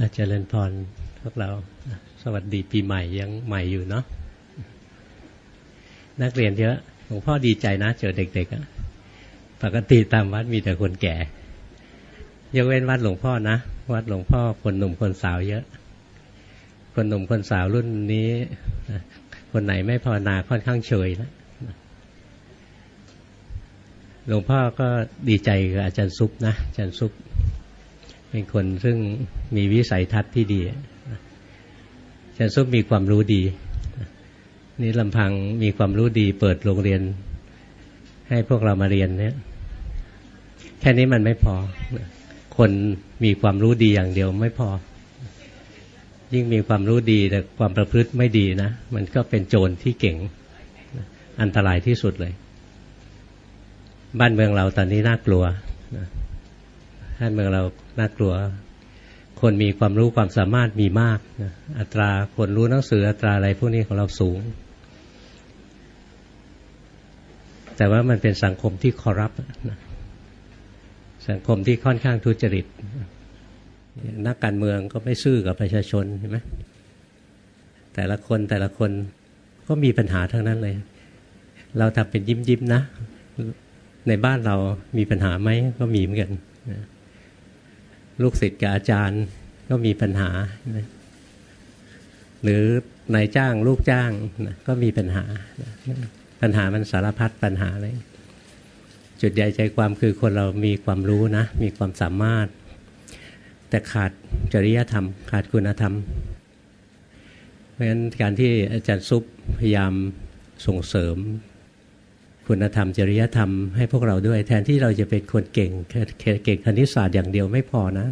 อาจารย์พรพวกเราสวัสดีปีใหม่ยังใหม่อยู่เนาะนักเรียนเยอะหลวงพ่อดีใจนะ เจอเด็กๆปกติตามวัดมีแต่คนแก่ยกเว้นวัดหลวงพ่อนะ วัดหลวงพ่อคนหนุ่มคนสาวเยอะ คนหนุ่มคนสาวรุ่นนี้คนไหนไม่พอนาค่อนข้างเฉยนะหลวงพ่อก็ดีใจกับอาจารย์ซุปนะอาจารย์ซุป เป็นคนซึ่งมีวิสัยทัศน์ที่ดีอาจารย์ซุปมีความรู้ดี นี่ลำพังมีความรู้ดี เปิดโรงเรียน ให้พวกเรามาเรียนเนี่ยแค่นี้มันไม่พอ คนมีความรู้ดีอย่างเดียวไม่พอ ยิ่งมีความรู้ดีแต่ความประพฤติไม่ดีนะ มันก็เป็นโจรที่เก่ง อันตรายที่สุดเลย บ้านเมืองเราตอนนี้น่ากลัว บ้านเมืองเราน่ากลัว คนมีความรู้ความสามารถมีมากนะอัตราคนรู้หนังสืออัตราอะไรพวกนี้ของเราสูง แต่ว่ามันเป็นสังคมที่คอรัปนะสังคมที่ค่อนข้างทุจริต นักการเมืองก็ไม่ซื่อกับประชาชนใช่ไหมแต่ละคนแต่ละคนก็มีปัญหาทั้งนั้นเลย เราทำเป็นยิ้มยิ้มนะ ในบ้านเรามีปัญหาไหมก็มีเหมือนกัน ลูกศิษย์กับอาจารย์ก็มีปัญหา หรือนายจ้างลูกจ้างก็มีปัญหา ปัญหามันสารพัดปัญหาเลย จุดใหญ่ใจความคือคนเรามีความรู้นะ มีความสามารถ แต่ขาดจริยธรรม ขาดคุณธรรม เพราะฉะนั้นการที่อาจารย์ซุปพยายามส่งเสริม คุณธรรมจริยธรรมให้พวกเราด้วย แทนที่เราจะเป็นคนเก่งเก่งคณิตศาสตร์อย่างเดียวไม่พอนะ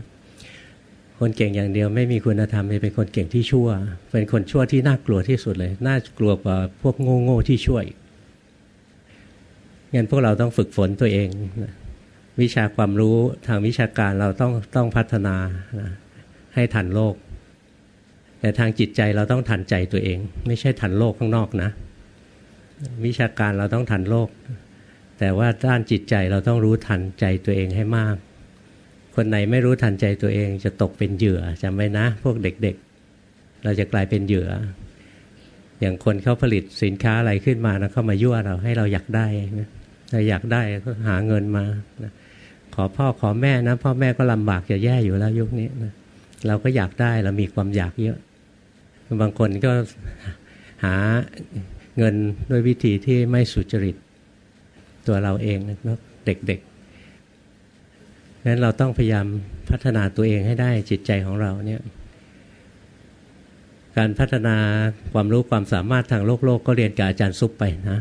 คนเก่งอย่างเดียวไม่มีคุณธรรมจะเป็นคนเก่งที่ชั่ว เป็นคนชั่วที่น่ากลัวที่สุดเลย น่ากลัวกว่าพวกโง่โง่ที่ช่วยงั้นพวกเราต้องฝึกฝนตัวเองวิชาความรู้ทางวิชาการเราต้องต้องพัฒนาให้ทันโลก แต่ทางจิตใจเราต้องทันใจตัวเอง ไม่ใช่ทันโลกข้างนอกนะ วิชาการเราต้องทันโลก แต่ว่าด้านจิตใจเราต้องรู้ทันใจตัวเองให้มาก คนไหนไม่รู้ทันใจตัวเองจะตกเป็นเหยื่อจำไว้นะ พวกเด็กๆ เราจะกลายเป็นเหยื่อ อย่างคนเขาผลิตสินค้าอะไรขึ้นมานะเข้ามายั่วเราให้เราอยากได้เราอยากได้ก็หาเงินมานะขอพ่อขอแม่นะ พ่อแม่ก็ลำบากจะแย่อยู่แล้วยุคนี้นะเราก็อยากได้เรามีความอยากเยอะ บางคนก็หา เงินด้วยวิธีที่ไม่สุจริต ตัวเราเองนะเด็กๆนั้นเราต้องพยายามพัฒนาตัวเองให้ได้จิตใจของเราเนี่ยการพัฒนาความรู้ความสามารถทางโลกโลกก็เรียนกับอาจารย์ซุปไปนะ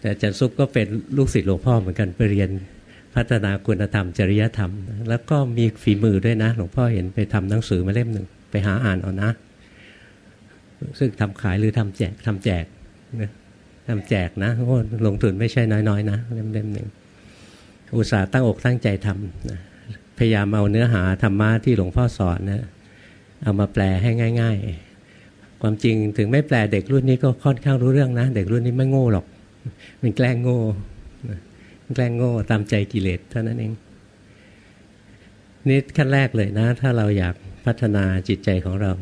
แต่อาจารย์ซุปก็เป็นลูกศิษย์หลวงพ่อเหมือนกันไปเรียนพัฒนาคุณธรรมจริยธรรม แล้วก็มีฝีมือด้วยนะ หลวงพ่อเห็นไปทำหนังสือมาเล่มหนึ่งไปหาอ่านเอานะ ซึ่งทำขายหรือทำแจกทำแจก ทำแจกนะโอ้ลงทุนไม่ใช่น้อยๆนะเล่มๆหนึ่งอุตส่าห์ตั้งอกตั้งใจทำนะพยายามเอาเนื้อหาธรรมะที่หลวงพ่อสอนนะเอามาแปลให้ง่าย ๆ ความจริงถึงไม่แปลเด็กรุ่นนี้ก็ค่อนข้างรู้เรื่องนะ เด็กรุ่นนี้ไม่โง่หรอก มันแกล้งโง่แกล้งโง่ตามใจกิเลสเท่านั้นเองนี่ขั้นแรกเลยนะ ถ้าเราอยากพัฒนาจิตใจของเรา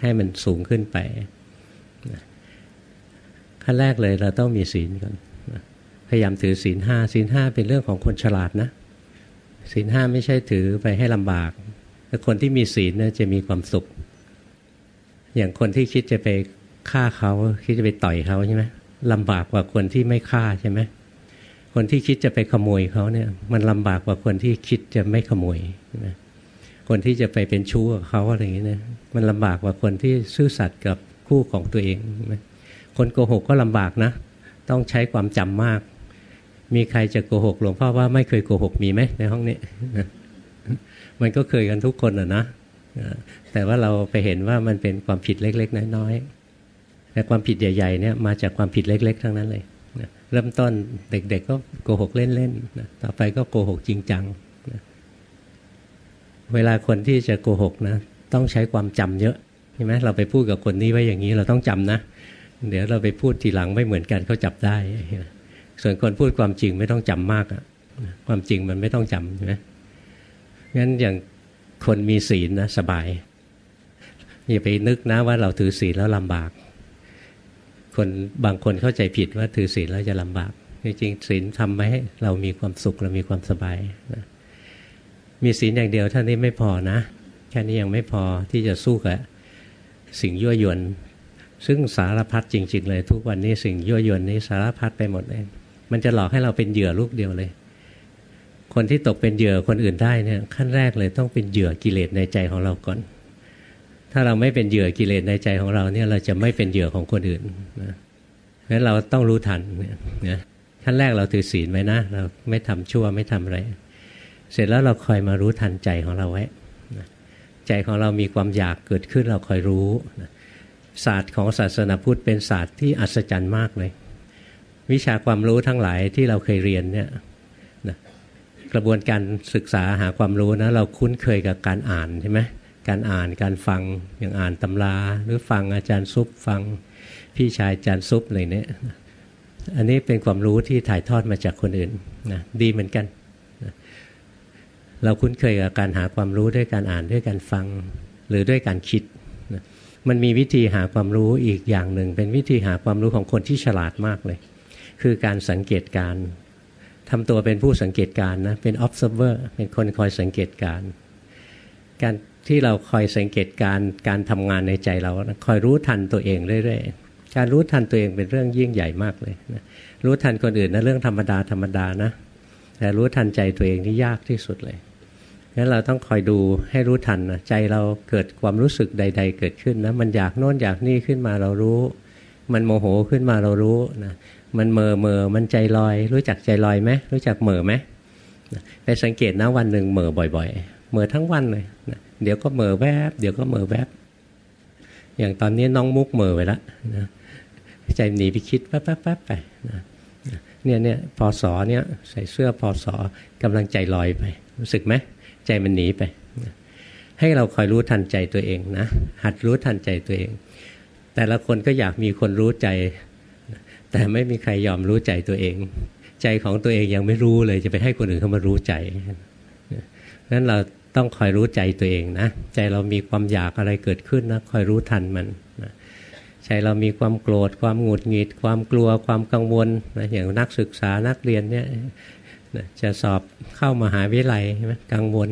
ให้มันสูงขึ้นไป ขั้นแรกเลยเราต้องมีศีลก่อนพยายามถือศีลห้าศีลห้าเป็นเรื่องของคนฉลาดนะศีลห้าไม่ใช่ถือไปให้ลำบากแต่คนที่มีศีลเนี่ยจะมีความสุข อย่างคนที่คิดจะไปฆ่าเขาคิดจะไปต่อยเขาใช่ไหมลำบากกว่าคนที่ไม่ฆ่าใช่ไหมคนที่คิดจะไปขโมยเขาเนี่ยมันลำบากกว่าคนที่คิดจะไม่ขโมยใช่ไหมคนที่จะไปเป็นชู้กับเขาอะไรอย่างเงี้ยมันลำบากกว่าคนที่ซื่อสัตย์กับคู่ของตัวเองใช่ไหม คนโกหกก็ลำบากนะ ต้องใช้ความจำมาก มีใครจะโกหกหลวงพ่อว่าไม่เคยโกหกมีไหมในห้องนี้ มันก็เคยกันทุกคนอะนะแต่ว่าเราไปเห็นว่ามันเป็นความผิดเล็ก ๆ น้อยๆแต่ความผิดใหญ่ๆเนี่ยมาจากความผิดเล็ก ๆ ทั้งนั้นเลยเริ่มต้นเด็ก ๆ ก็โกหกเล่นๆต่อไปก็โกหกจริงจังเวลาคนที่จะโกหกนะ ต้องใช้ความจำเยอะใช่ไหมเราไปพูดกับคนนี้ไว้อย่างนี้เราต้องจำนะ เดี๋ยวเราไปพูดทีหลังไม่เหมือนกันเขาจับได้ ส่วนคนพูดความจริงไม่ต้องจำมากอะความจริงมันไม่ต้องจำใช่ไหมงั้นอย่างคนมีศีลนะสบายอย่าไปนึกนะว่าเราถือศีลแล้วลำบาก คนบางคนเข้าใจผิดว่าถือศีลแล้วจะลำบากจริงๆศีลทำให้เรามีความสุขเรามีความสบายนะมีศีลอย่างเดียวเท่านี้ไม่พอนะ แค่นี้ยังไม่พอที่จะสู้กับสิ่งยั่วยวน ซึ่งสารพัดจริง ๆ เลย ทุกวันนี้สิ่งยั่วยวนนี้สารพัดไปหมดเลยมันจะหลอกให้เราเป็นเหยื่อลูกเดียวเลย คนที่ตกเป็นเหยื่อคนอื่นได้เนี่ยขั้นแรกเลยต้องเป็นเหยื่อกิเลสในใจของเราก่อน ถ้าเราไม่เป็นเหยื่อกิเลสในใจของเราเนี่ยเราจะไม่เป็นเหยื่อของคนอื่นนะงั้นเราต้องรู้ทันเนี่ยขั้นแรกเราถือศีลไว้นะ เราไม่ทำชั่วไม่ทำอะไร เสร็จแล้วเราคอยมารู้ทันใจของเราไว้ใจของเรามีความอยากเกิดขึ้นเราคอยรู้ ศาสตร์ของศาสนาพุทธเป็นศาสตร์ที่อัศจรรย์มากเลย วิชาความรู้ทั้งหลายที่เราเคยเรียนเนี่ยนะกระบวนการศึกษาหาความรู้นะเราคุ้นเคยกับการอ่านใช่ไหมการอ่านการฟังอย่างอ่านตำรา หรือฟังอาจารย์ซุปฟังพี่ชายอาจารย์ซุปอะไรเนี่ยอันนี้เป็นความรู้ที่ถ่ายทอดมาจากคนอื่นนะดีเหมือนกันนะเราคุ้นเคยกับการหาความรู้ด้วยการอ่านด้วยการฟัง หรือด้วยการคิด มันมีวิธีหาความรู้อีกอย่างหนึ่ง เป็นวิธีหาความรู้ของคนที่ฉลาดมากเลย คือการสังเกตการทำตัวเป็นผู้สังเกตการนะเป็น observer เป็นคนคอยสังเกตการ การที่เราคอยสังเกตการการทำงานในใจเราคอยรู้ทันตัวเองเรื่อยๆการรู้ทันตัวเองเป็นเรื่องยิ่งใหญ่มากเลยนะรู้ทันคนอื่นนะเรื่องธรรมดาธรรมดานะแต่รู้ทันใจตัวเองนี่ยากที่สุดเลย งั้นเราต้องคอยดูให้รู้ทันนะใจเราเกิดความรู้สึกใด ๆ เกิดขึ้นนะมันอยากโน้นอยากนี่ขึ้นมาเรารู้ มันโมโหขึ้นมาเรารู้นะมันเมอเมอมันใจลอย รู้จักใจลอยไหมรู้จักเมอไหมไปสังเกตนะวันหนึ่งเมอบ่อย ๆ เมอทั้งวันเลยนะเดี๋ยวก็เมอแวบ เดี๋ยวก็เมอแวบ อย่างตอนนี้น้องมุกเมอไปแล้วนะใจหนีไปคิดแป๊บๆไปนะเนี่ยเนี่ยพอสอเนี่ยใส่เสื้อพอสอกำลังใจลอยไป รู้สึกไหม ใจมันหนีไป ให้เราคอยรู้ทันใจตัวเองนะ หัดรู้ทันใจตัวเอง แต่ละคนก็อยากมีคนรู้ใจ แต่ไม่มีใครยอมรู้ใจตัวเอง ใจของตัวเองยังไม่รู้เลยจะไปให้คนอื่นเข้ามารู้ใจนั้นเราต้องคอยรู้ใจตัวเองนะ ใจเรามีความอยากอะไรเกิดขึ้นนะคอยรู้ทันมันใจเรามีความโกรธ ความหงุดหงิด ความกลัวความกังวลนะอย่างนักศึกษานักเรียนเนี่ย จะสอบเข้ามาหาวิทยาลัยใช่ไหมกังวล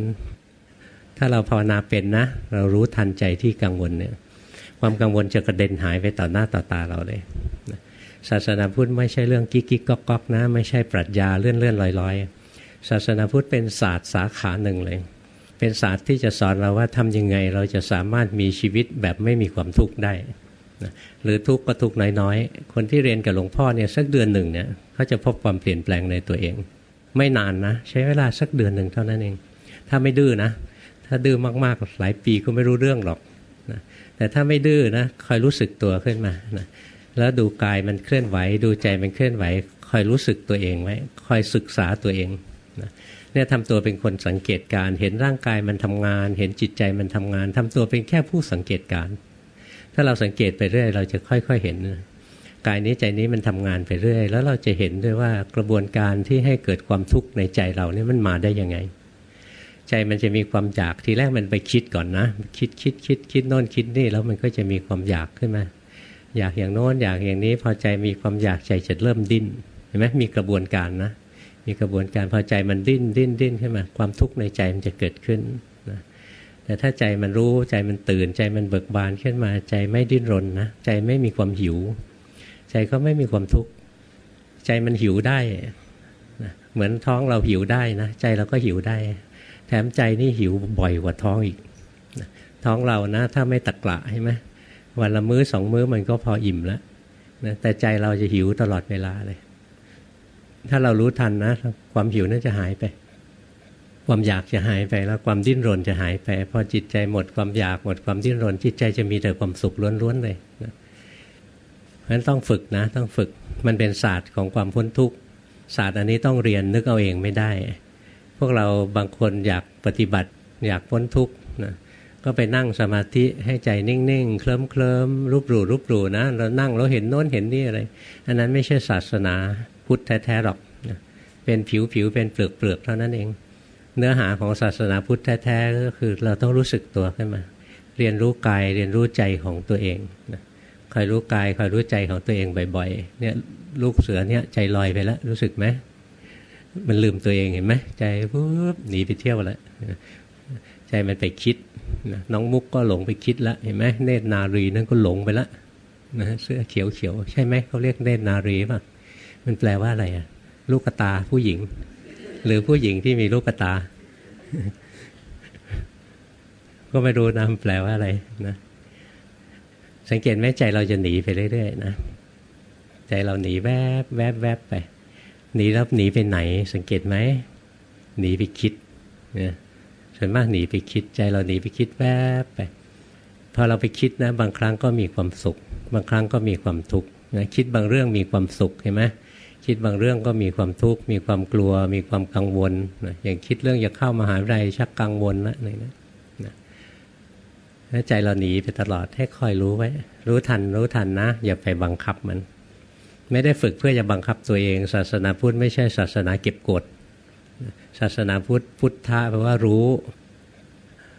ถ้าเราภาวนาเป็นนะ เรารู้ทันใจที่กังวลเนี่ยความกังวลจะกระเด็นหายไปต่อหน้าต่อตาเราเลยศาสนาพุทธไม่ใช่เรื่องกิ๊กกิ๊กก๊อกก๊อกนะ ไม่ใช่ปรัชญาเลื่อนเลื่อนลอยลอยศาสนาพุทธเป็นศาสตร์สาขาหนึ่งเลย เป็นศาสตร์ที่จะสอนเราว่าทำยังไงเราจะสามารถมีชีวิตแบบไม่มีความทุกข์ได้หรือทุกข์ก็ทุกข์น้อยๆ คนที่เรียนกับหลวงพ่อเนี่ยสักเดือนหนึ่งเนี่ยเขาจะพบความเปลี่ยนแปลงในตัวเอง ไม่นานนะ ใช้เวลาสักเดือนหนึ่งเท่านั้นเอง ถ้าไม่ดื้อนะ ถ้าดื้อมากๆหลายปีก็ไม่รู้เรื่องหรอกนะแต่ถ้าไม่ดื้อนะคอยรู้สึกตัวขึ้นมานะแล้วดูกายมันเคลื่อนไหว ดูใจมันเคลื่อนไหว คอยรู้สึกตัวเองไว้คอยศึกษาตัวเองนะเนี่ยทำตัวเป็นคนสังเกตการ เห็นร่างกายมันทำงาน เห็นจิตใจมันทำงานทำตัวเป็นแค่ผู้สังเกตการ ถ้าเราสังเกตไปเรื่อย เราจะค่อย ๆ เห็น กายนี้ใจนี้มันทำงานไปเรื่อย แล้วเราจะเห็นด้วยว่ากระบวนการที่ให้เกิดความทุกข์ในใจเราเนี่ยมันมาได้ยังไง ใจมันจะมีความอยากทีแรกมันไปคิดก่อนนะ คิดคิดคิดคิดโน่นคิดนี่แล้วมันก็จะมีความอยากขึ้นมา อยากอย่างโน้นอยากอย่างนี้ พอใจมีความอยากใจจะเริ่มดิ้นเห็นไหมมีกระบวนการนะ มีกระบวนการพอใจมันดิ้นดิ้นดิ้นขึ้นมา ความทุกข์ในใจมันจะเกิดขึ้นนะแต่ถ้าใจมันรู้ใจมันตื่นใจมันเบิกบานขึ้นมาใจไม่ดิ้นรนนะใจไม่มีความหิว ใจก็ไม่มีความทุกข์ ใจมันหิวได้นะเหมือนท้องเราหิวได้นะ ใจเราก็หิวได้ แถมใจนี่หิวบ่อยกว่าท้องอีกนะท้องเรานะ ถ้าไม่ตะกละใช่ไหมวันละมื้อสองมื้อมันก็พออิ่มแล้วนะแต่ใจเราจะหิวตลอดเวลาเลย ถ้าเรารู้ทันนะ ความหิวนั่นจะหายไป ความอยากจะหายไปแล้วความดิ้นรนจะหายไป พอจิตใจหมดความอยากหมดความดิ้นรนจิตใจจะมีแต่ความสุขล้วนๆเลยนะ เพราะฉะนั้นต้องฝึกนะ ต้องฝึกมันเป็นศาสตร์ของความพ้นทุกข์ศาสตร์อันนี้ต้องเรียนนึกเอาเองไม่ได้ พวกเราบางคนอยากปฏิบัติ อยากพ้นทุกข์นะก็ไปนั่งสมาธิให้ใจนิ่งๆ เคลิ้มเคลิมรูปรูรูปรูนะเรานั่งเราเห็นโน้นเห็นนี่อะไร อันนั้นไม่ใช่ศาสนาพุทธแท้ๆหรอกนะเป็นผิวผิวเป็นเปลือกเปลือกเท่านั้นเอง เนื้อหาของศาสนาพุทธแท้ๆก็คือเราต้องรู้สึกตัวขึ้นมา เรียนรู้กายเรียนรู้ใจของตัวเองนะ คอยรู้กายคอยรู้ใจของตัวเองบ่อยๆเนี่ยลูกเสือเนี่ยใจลอยไปแล้ว รู้สึกไหมมันลืมตัวเองเห็นไหมใจปุ๊บหนีไปเที่ยวแล้วใจมันไปคิดน้องมุกก็หลงไปคิดแล้วเห็นไหมเนตรนารีนั่นก็หลงไปแล้วนะเสื้อเขียวเขียวใช่ไหมเขาเรียกเนตรนารีป่ะมันแปลว่าอะไรอะลูกตาผู้หญิง หรือผู้หญิงที่มีลูกตา ก็ไม่รู้นะแปลว่าอะไรนะ สังเกตไหมใจเราจะหนีไปเรื่อยๆนะใจเราหนีแวบแวบแวบไป หนีแล้วหนีไปไหน สังเกตไหมหนีไปคิดเนี่ยส่วนมากหนีไปคิดใจเราหนีไปคิดแวบไปพอเราไปคิดนะ บางครั้งก็มีความสุข บางครั้งก็มีความทุกข์นะคิดบางเรื่องมีความสุขเห็นไหมคิดบางเรื่องก็มีความทุกข์มีความกลัว มีความกังวลนะอย่างคิดเรื่องจะเข้ามาหาวิทยาลัยชักกังวลละอะไรนะ ใจเราหนีไปตลอดให้คอยรู้ไว้ รู้ทัน รู้ทันนะ อย่าไปบังคับมัน ไม่ได้ฝึกเพื่อจะบังคับตัวเอง ศาสนาพุทธไม่ใช่ศาสนาเก็บกดศาสนาพุทธพุทธะแปลว่ารู้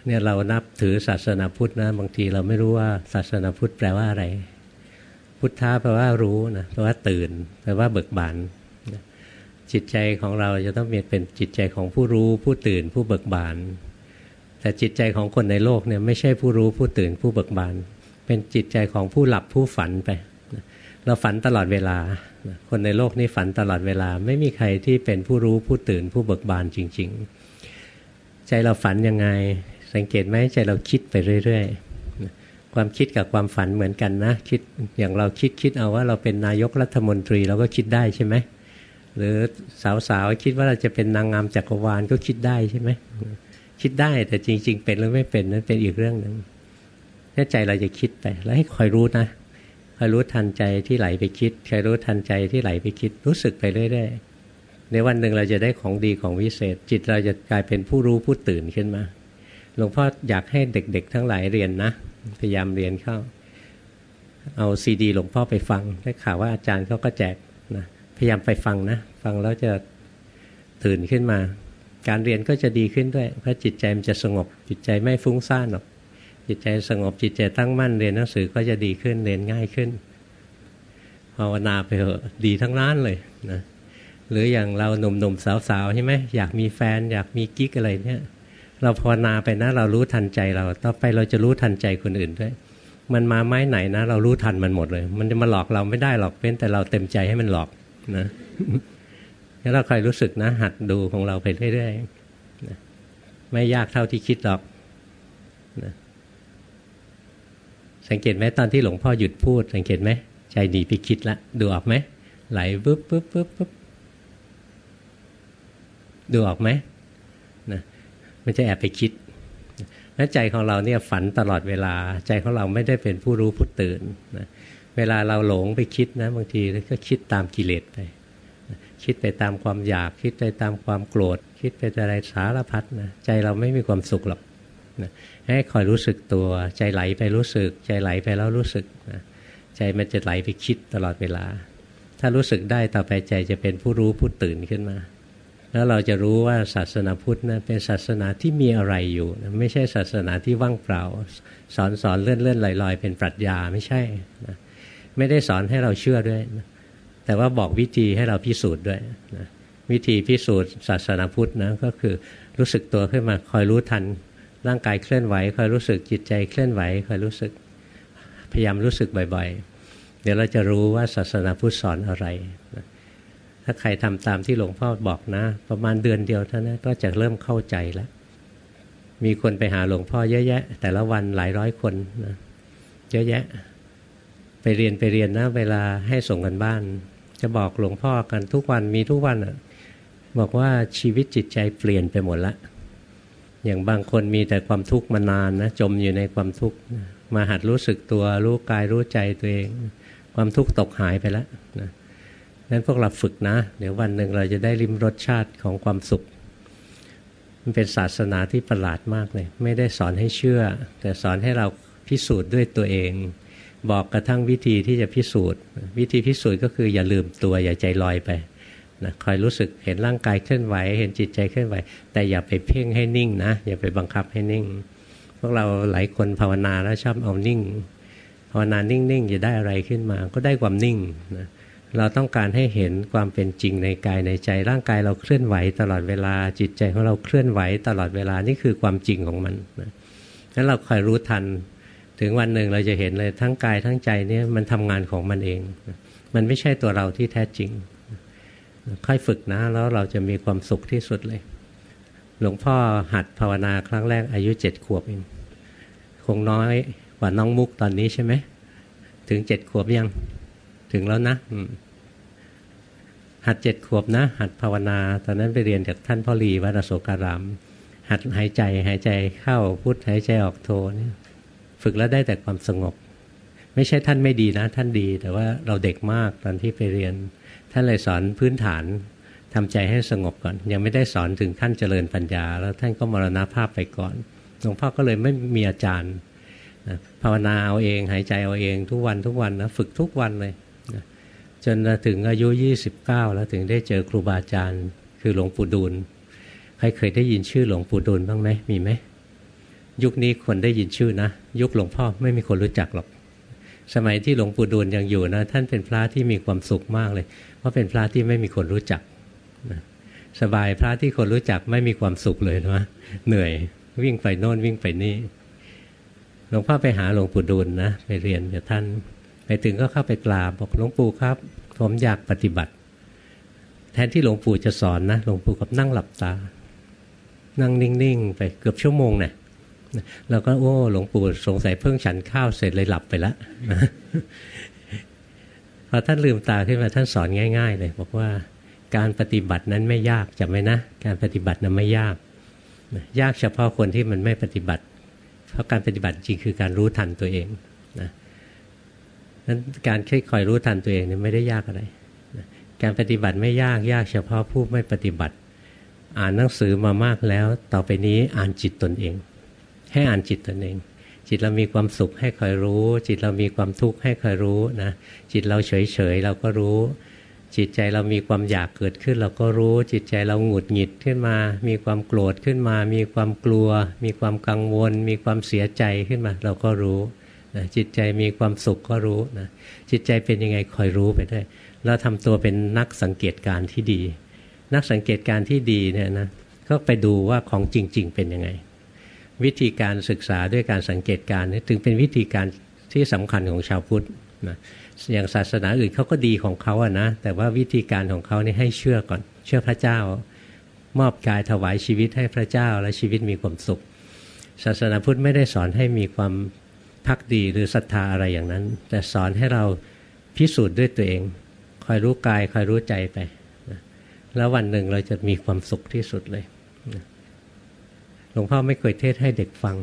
เนี่ยเรานับถือศาสนาพุทธนะบางทีเราไม่รู้ว่าศาสนาพุทธแปลว่าอะไร พุทธะแปลว่ารู้นะแปลว่าตื่น แปลว่าเบิกบานจิตใจของเราจะต้องเป็นจิตใจของผู้รู้ผู้ตื่นผู้เบิกบาน แต่จิตใจของคนในโลกเนี่ยไม่ใช่ผู้รู้ผู้ตื่นผู้เบิกบาน เป็นจิตใจของผู้หลับผู้ฝันไปเราฝันตลอดเวลา คนในโลกนี้ฝันตลอดเวลา ไม่มีใครที่เป็นผู้รู้ผู้ตื่นผู้เบิกบานจริง ๆ ใจเราฝันยังไง สังเกตไหมใจเราคิดไปเรื่อย ๆ ความคิดกับความฝันเหมือนกันนะ คิดอย่างเราคิดคิดเอาว่าเราเป็นนายกรัฐมนตรีเราก็คิดได้ใช่ไหมหรือสาวๆคิดว่าเราจะเป็นนางงามจักรวาลก็คิดได้ใช่ไหม คิดได้แต่จริง ๆ เป็นหรือไม่เป็นนั้นเป็นอีกเรื่องหนึ่งถ้าใจเราจะคิดไปแล้วให้คอยรู้นะคอยรู้ทันใจที่ไหลไปคิดคอยรู้ทันใจที่ไหลไปคิดรู้สึกไปเรื่อยๆในวันหนึ่งเราจะได้ของดีของวิเศษ จิตเราจะกลายเป็นผู้รู้ผู้ตื่นขึ้นมาหลวงพ่ออยากให้เด็ก ๆ ทั้งหลายเรียนนะ พยายามเรียนเข้า เอาซีดีหลวงพ่อไปฟังได้ข่าวว่าอาจารย์เขาก็แจกนะพยายามไปฟังนะ ฟังแล้วจะตื่นขึ้นมา การเรียนก็จะดีขึ้นด้วย เพราะจิตใจมันจะสงบ จิตใจไม่ฟุ้งซ่านหรอก จิตใจสงบจิตใจตั้งมั่นเรียนหนังสือก็จะดีขึ้นเรียนง่ายขึ้นภาวนาไปเถอะดีทั้งนั้นเลยนะหรืออย่างเราหนุ่มๆสาวๆใช่ไหมอยากมีแฟน อยากมีกิ๊กอะไรเนี่ย เราภาวนาไปนะ เรารู้ทันใจเราต่อไปเราจะรู้ทันใจคนอื่นด้วย มันมาไม้ไหนนะ เรารู้ทันมันหมดเลย มันจะมาหลอกเราไม่ได้หรอกเพ้นแต่เราเต็มใจให้มันหลอกนะ ถ้าเราคอยรู้สึกนะ หัดดูของเราไปเรื่อยๆไม่ยากเท่าที่คิดหรอกนะสังเกตไหมตอนที่หลวงพ่อหยุดพูด สังเกตไหมใจหนีไปคิดละดูออกไหมไหลปุ๊บปุ๊บปุ๊บปุ๊บดูออกไหมนะมันจะแอบไปคิดแล้วใจของเราเนี่ยฝันตลอดเวลา ใจของเราไม่ได้เป็นผู้รู้ผู้ตื่นนะเวลาเราหลงไปคิดนะบางทีก็คิดตามกิเลสไป คิดไปตามความอยาก คิดไปตามความโกรธ คิดไปอะไรสารพัดนะใจเราไม่มีความสุขหรอกนะให้คอยรู้สึกตัวใจไหลไปรู้สึก ใจไหลไปแล้วรู้สึกนะใจมันจะไหลไปคิดตลอดเวลา ถ้ารู้สึกได้ต่อไปใจจะเป็นผู้รู้ผู้ตื่นขึ้นมา แล้วเราจะรู้ว่าศาสนาพุทธนะเป็นศาสนาที่มีอะไรอยู่นะไม่ใช่ศาสนาที่ว่างเปล่า สอนสอนเลื่อนเลื่อนลอยลอยเป็นปรัชญาไม่ใช่นะไม่ได้สอนให้เราเชื่อด้วยนะ แต่ว่าบอกวิธีให้เราพิสูจน์ด้วยนะวิธีพิสูจน์ศาสนาพุทธนะก็คือรู้สึกตัวขึ้นมาคอยรู้ทัน ร่างกายเคลื่อนไหวคอยรู้สึกจิตใจเคลื่อนไหวคอยรู้สึกพยายามรู้สึกบ่อยๆ เดี๋ยวเราจะรู้ว่าศาสนาพุทธสอนอะไรนะถ้าใครทำตามที่หลวงพ่อบอกนะ ประมาณเดือนเดียวเท่านั้นก็จะเริ่มเข้าใจแล้ว มีคนไปหาหลวงพ่อเยอะแยะ แต่ละวันหลายร้อยคนนะเยอะแยะ ไปเรียนไปเรียนนะ เวลาให้ส่งกันบ้าน จะบอกหลวงพ่อกันทุกวันมีทุกวันอะบอกว่าชีวิตจิตใจเปลี่ยนไปหมดละ อย่างบางคนมีแต่ความทุกข์มานานนะจมอยู่ในความทุกข์มาหัดรู้สึกตัวรู้กายรู้ใจตัวเอง ความทุกข์ตกหายไปแล้วนะนั้นพวกเราฝึกนะ เดี๋ยววันหนึ่งเราจะได้ริมรสชาติของความสุข มันเป็นศาสนาที่ประหลาดมากเลย ไม่ได้สอนให้เชื่อ แต่สอนให้เราพิสูจน์ด้วยตัวเอง บอกกระทั่งวิธีที่จะพิสูจน์ วิธีพิสูจน์ก็คืออย่าลืมตัวอย่าใจลอยไปนะคอยรู้สึกเห็นร่างกายเคลื่อนไหว เห็นจิตใจเคลื่อนไหว แต่อย่าไปเพ่งให้นิ่งนะ อย่าไปบังคับให้นิ่ง พวกเราหลายคนภาวนาแล้วชอบเอานิ่ง ภาวนานิ่งๆจะได้อะไรขึ้นมา ก็ได้ความนิ่งนะเราต้องการให้เห็นความเป็นจริงในกายในใจ ร่างกายเราเคลื่อนไหวตลอดเวลาจิตใจของเราเคลื่อนไหวตลอดเวลานี่คือความจริงของมันนะนั้นเราคอยรู้ทัน ถึงวันหนึ่งเราจะเห็นเลยทั้งกายทั้งใจเนี่ยมันทำงานของมันเอง มันไม่ใช่ตัวเราที่แท้จริง ค่อยฝึกนะ แล้วเราจะมีความสุขที่สุดเลย หลวงพ่อหัดภาวนาครั้งแรกอายุเจ็ดขวบเองคงน้อยกว่าน้องมุกตอนนี้ใช่ไหม ถึงเจ็ดขวบยัง ถึงแล้วนะหัดเจ็ดขวบนะ หัดภาวนา ตอนนั้นไปเรียนจากท่านพ่อรีวัดอโศการามหัดหายใจหายใจเข้าพุทหายใจออกโทนี่ ฝึกแล้วได้แต่ความสงบ ไม่ใช่ท่านไม่ดีนะ ท่านดี แต่ว่าเราเด็กมากตอนที่ไปเรียน ท่านเลยสอนพื้นฐานทำใจให้สงบก่อน ยังไม่ได้สอนถึงขั้นเจริญปัญญา แล้วท่านก็มรณภาพไปก่อนหลวงพ่อก็เลยไม่มีอาจารย์ภาวนาเอาเองหายใจเอาเองทุกวันทุกวันนะฝึกทุกวันเลยจนถึงอายุ 29 แล้วถึงได้เจอครูบาอาจารย์ คือหลวงปู่ดูลใครเคยได้ยินชื่อหลวงปู่ดูลบ้างไหมมีไหม ยุคนี้คนได้ยินชื่อนะ ยุคหลวงพ่อไม่มีคนรู้จักหรอก สมัยที่หลวงปู่ดูลยังอยู่นะ ท่านเป็นพระที่มีความสุขมากเลย เพราะเป็นพระที่ไม่มีคนรู้จักนะสบายพระที่คนรู้จักไม่มีความสุขเลยนะเหนื่อยวิ่งไปโน่นวิ่งไปนี่หลวงพ่อไปหาหลวงปู่ดูลนะไปเรียนกับท่าน ไปถึงก็เข้าไปกราบบอกหลวงปู่ครับ ผมอยากปฏิบัติ แทนที่หลวงปู่จะสอนนะหลวงปู่กับนั่งหลับตา นั่งนิ่งๆไปเกือบชั่วโมงเนี่ย เราก็โอ้หลวงปู่สงสัยเพิ่งฉันข้าวเสร็จเลยหลับไปล้วพอท่านลืมตาขึ้นมาท่านสอนง่าย ๆ เลย บอกว่าการปฏิบัตินั้นไม่ยากจำไว้นะ การปฏิบัตินั้นไม่ยาก ยากเฉพาะคนที่มันไม่ปฏิบัติ เพราะการปฏิบัติจริงคือการรู้ทันตัวเองนะนั้นการค่คอยรู้ทันตัวเองเนี่ยไม่ได้ยากอะไรการปฏิบัติไม่ยากยากเฉพาะผู้ไม่ปฏิบัติ อ่านหนังสือมามากแล้ว ต่อไปนี้อ่านจิตตนเอง ให้อ่านจิตตนเอง จิตเรามีความสุขให้คอยรู้ จิตเรามีความทุกข์ให้คอยรู้นะ จิตเราเฉยเฉยเราก็รู้ จิตใจเรามีความอยากเกิดขึ้น เราก็รู้ จิตใจเราหงุดหงิดขึ้นมา มีความโกรธขึ้นมา มีความกลัว มีความกังวล มีความเสียใจขึ้นมา เราก็รู้นะจิตใจมีความสุขก็รู้นะจิตใจเป็นยังไงคอยรู้ไปได้แล้วทำตัวเป็นนักสังเกตการที่ดี นักสังเกตการที่ดีเนี่ยนะก็ไปดูว่าของจริง ๆ เป็นยังไง วิธีการศึกษาด้วยการสังเกตการนี่ถึงเป็นวิธีการที่สำคัญของชาวพุทธนะอย่างศาสนาอื่นเขาก็ดีของเขาอะนะแต่ว่าวิธีการของเขานี่ให้เชื่อก่อน เชื่อพระเจ้า มอบกายถวายชีวิตให้พระเจ้าและชีวิตมีความสุข ศาสนาพุทธไม่ได้สอนให้มีความพักดีหรือศรัทธาอะไรอย่างนั้น แต่สอนให้เราพิสูจน์ด้วยตัวเอง คอยรู้กายคอยรู้ใจไปนะแล้ววันหนึ่งเราจะมีความสุขที่สุดเลย หลวงพ่อไม่เคยเทศให้เด็กฟัง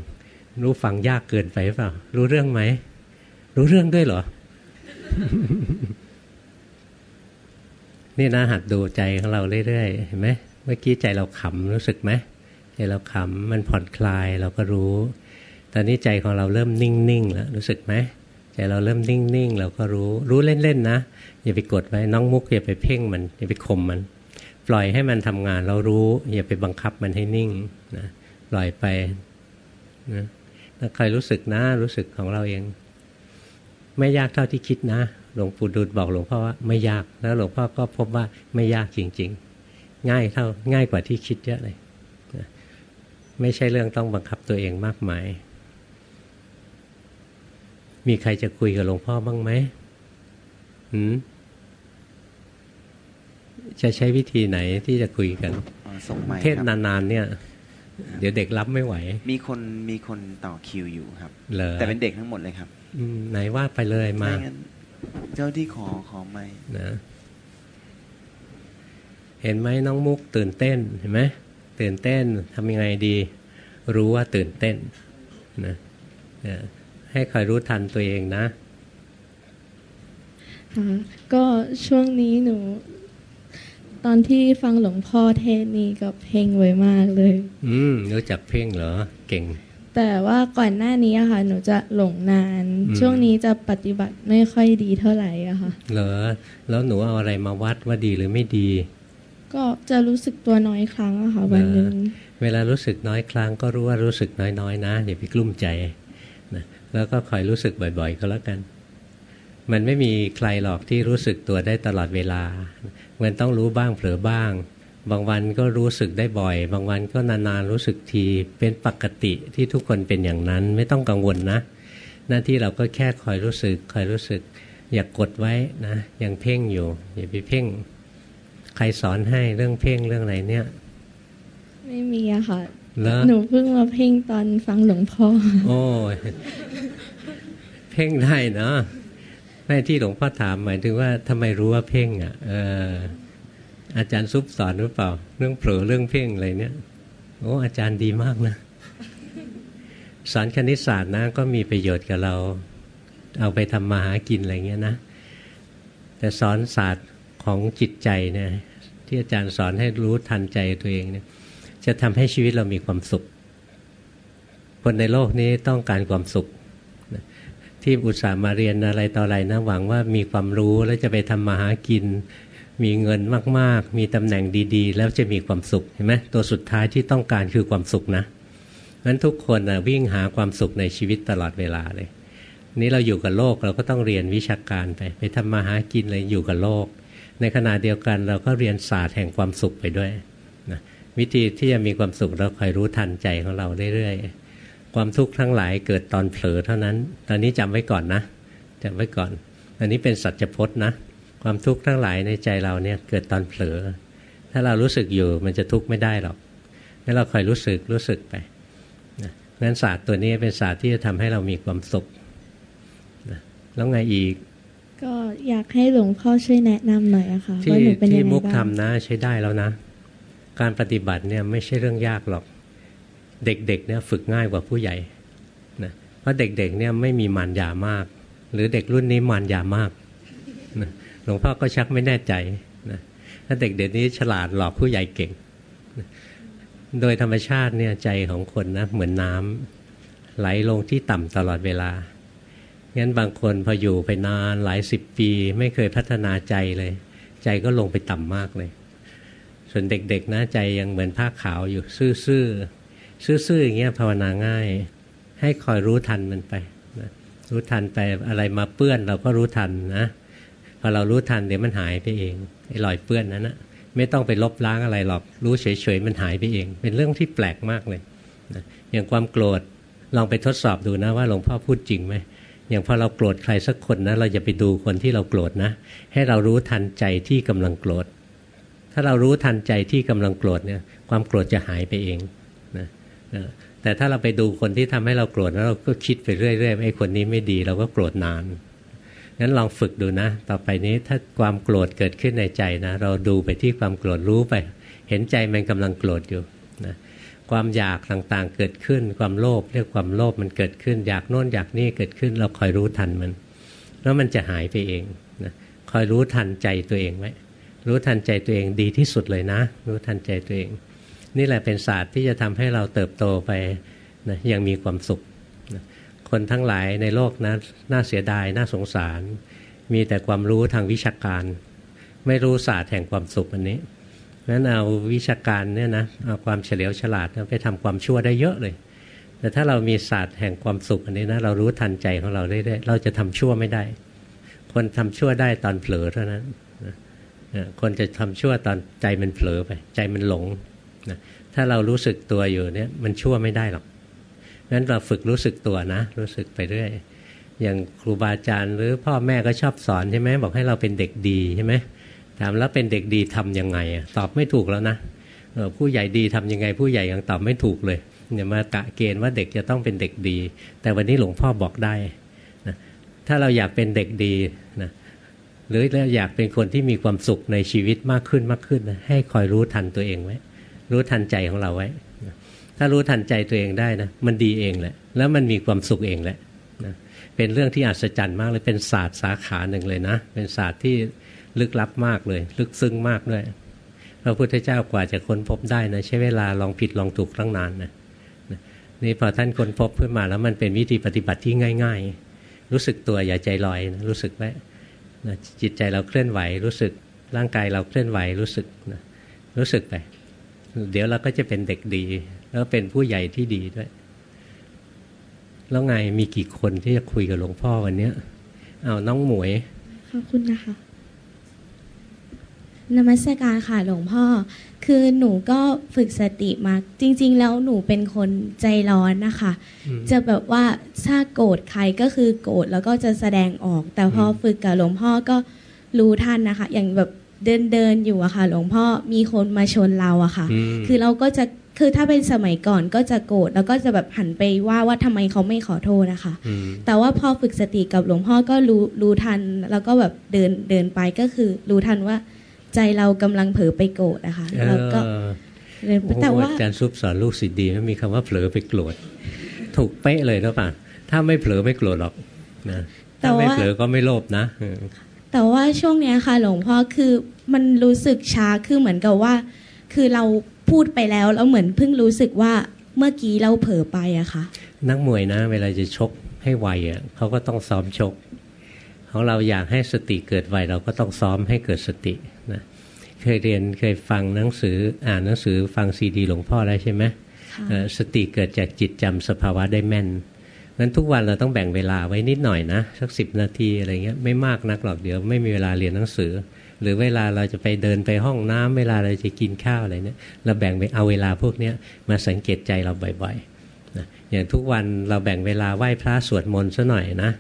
รู้ฟังยากเกินไปเปล่า รู้เรื่องไหม รู้เรื่องด้วยเหรอ นี่นะหัดดูใจของเราเรื่อยๆเห็นไหมเมื่อกี้ใจเราขำรู้สึกไหมใจเราขำมันผ่อนคลายเราก็รู้ ตอนนี้ใจของเราเริ่มนิ่งๆแล้วรู้สึกไหมใจเราเริ่มนิ่งๆ เราก็รู้รู้เล่นๆนะอย่าไปกดไว้น้องมุกอย่าไปเพ่งมันอย่าไปข่มมัน ปล่อยให้มันทำงานเรารู้ อย่าไปบังคับมันให้นิ่งนะ ปล่อยไปนะถ้าใครรู้สึกนะ รู้สึกของเราเอง ไม่ยากเท่าที่คิดนะ หลวงปู่ดูลบอกหลวงพ่อว่าไม่ยากแล้วหลวงพ่อก็พบว่าไม่ยากจริง ๆ ง่ายเท่าง่ายกว่าที่คิดเยอะเลยนะไม่ใช่เรื่องต้องบังคับตัวเองมากมาย มีใครจะคุยกับหลวงพ่อบ้างไหมหืมจะใช้วิธีไหนที่จะคุยกันส่งไมเทศนานๆเนี่ย เดี๋ยวเด็กรับไม่ไหว มีคนมีคนต่อคิวอยู่ครับแต่เป็นเด็กทั้งหมดเลยครับไหนว่าไปเลยมาเจ้าที่ขอขอไม่นะเห็นไหมน้องมุกตื่นเต้นเห็นไหมตื่นเต้นทำยังไงดี รู้ว่าตื่นเต้นนะให้คอยรู้ทันตัวเองนะก็ช่วงนี้หนู ตอนที่ฟังหลวงพ่อเทศนี้ก็เพ่งไว้มากเลย อืมรู้จักเพ่งเหรอ เก่ง แต่ว่าก่อนหน้านี้อะค่ะ หนูจะหลงนาน ช่วงนี้จะปฏิบัติไม่ค่อยดีเท่าไหร่อะค่ะ เหรอ แล้วหนูเอาอะไรมาวัดว่าดีหรือไม่ดี ก็จะรู้สึกตัวน้อยครั้งอะค่ะวันหนึ่งเวลารู้สึกน้อยครั้งก็รู้ว่ารู้สึกน้อยๆนะอย่าไปกลุ้มใจนะแล้วก็คอยรู้สึกบ่อย ๆ ก็แล้วกัน มันไม่มีใครหรอกที่รู้สึกตัวได้ตลอดเวลา มันต้องรู้บ้างเผลอบ้าง บางวันก็รู้สึกได้บ่อย บางวันก็นานๆรู้สึกทีเป็นปกติที่ทุกคนเป็นอย่างนั้นไม่ต้องกังวลนะ หน้าที่เราก็แค่คอยรู้สึกคอยรู้สึก อย่ากกดไว้นะยังเพ่งอยู่ อย่าไปเพ่ง ใครสอนให้เรื่องเพ่งเรื่องอะไรเนี่ย ไม่มีอะค่ะหนูเพิ่งมาเพ่งตอนฟังหลวงพ่อโอ้เพ่งได้นะ แม่ที่หลวงพ่อถามหมายถึงว่าทำไมรู้ว่าเพ่งอะเอออาจารย์ซุปสอนหรือเปล่า เรื่องเผลอเรื่องเพ่งอะไรเนี่ยโอ้อาจารย์ดีมากนะสอนคณิตศาสตร์นะก็มีประโยชน์กับเรา เอาไปทำมาหากินอะไรเงี้ยนะ แต่สอนศาสตร์ของจิตใจเนี่ยที่อาจารย์สอนให้รู้ทันใจตัวเองเนี่ย จะทำให้ชีวิตเรามีความสุข คนในโลกนี้ต้องการความสุข ที่อุตส่าห์มาเรียนอะไรต่ออะไรนะหวังว่ามีความรู้แล้วจะไปทำมาหากิน มีเงินมากๆ มีตำแหน่งดีๆ แล้วจะมีความสุขเห็นไหมตัวสุดท้ายที่ต้องการคือความสุขนะนั้นทุกคนนะวิ่งหาความสุขในชีวิตตลอดเวลาเลยนี้เราอยู่กับโลกเราก็ต้องเรียนวิชาการไป ไปทำมาหากินเลยอยู่กับโลก ในขณะเดียวกันเราก็เรียนศาสตร์แห่งความสุขไปด้วยนะวิธีที่จะมีความสุขเราคอยรู้ทันใจของเราเรื่อยๆ ความทุกข์ทั้งหลายเกิดตอนเผลอเท่านั้น ตอนนี้จำไว้ก่อนนะจำไว้ก่อน อันนี้เป็นสัจพจน์นะ ความทุกข์ทั้งหลายในใจเราเนี่ยเกิดตอนเผลอ ถ้าเรารู้สึกอยู่มันจะทุกข์ไม่ได้หรอกงั้นเราคอยรู้สึกรู้สึกไปนะงั้นศาสตร์ตัวนี้เป็นศาสตร์ที่จะทำให้เรามีความสุขนะแล้วไงอีก ก็อยากให้หลวงพ่อช่วยแนะนำหน่อยอะค่ะว่าหนูเป็นยังไงบ้างที่มุกทำนะใช้ได้แล้วนะ การปฏิบัติเนี่ยไม่ใช่เรื่องยากหรอก เด็กๆเนี่ยฝึกง่ายกว่าผู้ใหญ่นะเพราะเด็กๆเนี่ยไม่มีมารยามาก หรือเด็กรุ่นนี้มารยามากนะหลวงพ่อก็ชักไม่แน่ใจนะถ้าเด็กเด็กนี้ฉลาดหลอกผู้ใหญ่เก่งนะโดยธรรมชาติเนี่ยใจของคนนะเหมือนน้ำไหลลงที่ต่ำตลอดเวลางั้นบางคนพออยู่ไปนานหลายสิบปี ไม่เคยพัฒนาใจเลย ใจก็ลงไปต่ำมากเลย ส่วนเด็กๆนะใจยังเหมือนผ้าขาวอยู่ซื่อ ซื่อๆอย่างเงี้ยภาวนาง่าย ให้คอยรู้ทันมันไปนะรู้ทันไปอะไรมาเปื้อนเราก็รู้ทันนะพอเรารู้ทันเดี๋ยวมันหายไปเองไอ้รอยเปื้อนนั้นนะไม่ต้องไปลบล้างอะไรหรอก รู้เฉยๆมันหายไปเอง เป็นเรื่องที่แปลกมากเลยนะอย่างความโกรธลองไปทดสอบดูนะว่าหลวงพ่อพูดจริงไหมอย่างพอเราโกรธใครสักคนนะเราจะไปดูคนที่เราโกรธนะ ให้เรารู้ทันใจที่กำลังโกรธถ้าเรารู้ทันใจที่กำลังโกรธเนี่ย ความโกรธจะหายไปเอง แต่ถ้าเราไปดูคนที่ทำให้เราโกรธแล้วเราก็คิดไปเรื่อยๆไอ้คนนี้ไม่ดีเราก็โกรธนานงั้นลองฝึกดูนะ ต่อไปนี้ถ้าความโกรธเกิดขึ้นในใจนะ เราดูไปที่ความโกรธรู้ไป เห็นใจมันกำลังโกรธอยู่นะความอยากต่างๆเกิดขึ้น ความโลภเรียกความโลภมันเกิดขึ้น อยากโน่นอยากนี่เกิดขึ้น เราคอยรู้ทันมัน แล้วมันจะหายไปเองนะคอยรู้ทันใจตัวเองไว้รู้ทันใจตัวเองดีที่สุดเลยนะ รู้ทันใจตัวเอง นี่แหละเป็นศาสตร์ที่จะทำให้เราเติบโตไปนะยังมีความสุขนะคนทั้งหลายในโลกนะน่าเสียดายน่าสงสาร มีแต่ความรู้ทางวิชาการ ไม่รู้ศาสตร์แห่งความสุขอันนี้นั้นเอาวิชาการเนี่ยนะเอาความเฉลียวฉลาดไปทำความชั่วได้เยอะเลย แต่ถ้าเรามีศาสตร์แห่งความสุขอันนี้นะเรารู้ทันใจของเราได้เราจะทำชั่วไม่ได้ คนทำชั่วได้ตอนเผลอเท่านั้นคนจะทำชั่วตอนใจมันเผลอไป ใจมันหลง นะถ้าเรารู้สึกตัวอยู่เนี่ยมันชั่วไม่ได้หรอกงั้นเราฝึกรู้สึกตัวนะ รู้สึกไปเรื่อยอย่างครูบาอาจารย์หรือพ่อแม่ก็ชอบสอนใช่ไหมบอกให้เราเป็นเด็กดีใช่ไหมถามแล้วเป็นเด็กดีทํำยังไงตอบไม่ถูกแล้วนะผู้ใหญ่ดีทํำยังไง ผู้ใหญ่ยังตอบไม่ถูกเลยอย่ามากะเกณฑ์ว่าเด็กจะต้องเป็นเด็กดี แต่วันนี้หลวงพ่อบอกได้นะถ้าเราอยากเป็นเด็กดีนะหรือเราอยากเป็นคนที่มีความสุขในชีวิตมากขึ้นมากขึ้นนะให้คอยรู้ทันตัวเองไว้ รู้ทันใจของเราไว้ ถ้ารู้ทันใจตัวเองได้นะมันดีเองแหละ แล้วมันมีความสุขเองแหละนะเป็นเรื่องที่อัศจรรย์มากเลยเป็นศาสตร์สาขาหนึ่งเลยนะ เป็นศาสตร์ที่ลึกลับมากเลย ลึกซึ้งมากด้วยพระพุทธเจ้ากว่าจะค้นพบได้นะใช้เวลาลองผิดลองถูกตั้งนานนะนี่พอท่านค้นพบขึ้นมาแล้วมันเป็นวิธีปฏิบัติที่ง่าย ๆ รู้สึกตัวอย่าใจลอยนะรู้สึกไว้นะจิตใจเราเคลื่อนไหว รู้สึกร่างกายเราเคลื่อนไหวรู้สึกนะรู้สึกไป เดี๋ยวเราก็จะเป็นเด็กดี แล้วเป็นผู้ใหญ่ที่ดีด้วย แล้วไงมีกี่คนที่จะคุยกับหลวงพ่อวันเนี้ยเอาน้องหมวยขอบคุณนะคะนมัสการค่ะหลวงพ่อ คือหนูก็ฝึกสติมาจริง ๆ แล้วหนูเป็นคนใจร้อนนะคะ จะแบบว่าถ้าโกรธใครก็คือโกรธแล้วก็จะแสดงออก แต่พอฝึกกับหลวงพ่อก็รู้ทันนะคะ อย่างแบบ เดินเดินอยู่อะค่ะ หลวงพ่อมีคนมาชนเราอะค่ะ คือเราก็จะคือถ้าเป็นสมัยก่อนก็จะโกรธแล้วก็จะแบบหันไปว่าว่าทำไมเขาไม่ขอโทษนะคะ แต่ว่าพอฝึกสติกับหลวงพ่อก็รู้รู้ทัน แล้วก็แบบเดินเดินไปก็คือ รู้ทันว่า ใจเรากำลังเผลอไปโกรธนะคะแล้วก็แต่ว่าอาจารย์ซุปสอนลูกศิษย์ดีไม่มีคำว่าเผลอไปโกรธถูกเป๊ะเลยหรือเปล่าถ้าไม่เผลอไม่โกรธหรอกนะถ้าไม่เผลอก็ไม่โลภนะ แต่ว่าช่วงนี้ค่ะ หลวงพ่อคือมันรู้สึกช้าคือเหมือนกับว่า คือเราพูดไปแล้วแล้วเหมือนเพิ่งรู้สึกว่าเมื่อกี้เราเผลอไปอะค่ะ นักมวยนะ เวลาจะชกให้ไวอะเขาก็ต้องซ้อมชกของเราอยากให้สติเกิดไวเราก็ต้องซ้อมให้เกิดสตินะเคยเรียนเคยฟังหนังสืออ่านหนังสือฟังซีดีหลวงพ่อแล้วใช่ไหมสติเกิดจากจิตจำสภาวะได้แม่น งั้นทุกวันเราต้องแบ่งเวลาไว้นิดหน่อยนะสักสิบนาทีอะไรเงี้ยไม่มากนักหรอกเดี๋ยวไม่มีเวลาเรียนหนังสือ หรือเวลาเราจะไปเดินไปห้องน้ำเวลาเราจะกินข้าวอะไรเนี่ยเราแบ่งไปเอาเวลาพวกเนี้ยมาสังเกตใจเราบ่อยๆนะอย่างทุกวันเราแบ่งเวลาไหว้พระสวดมนต์ซะหน่อยนะ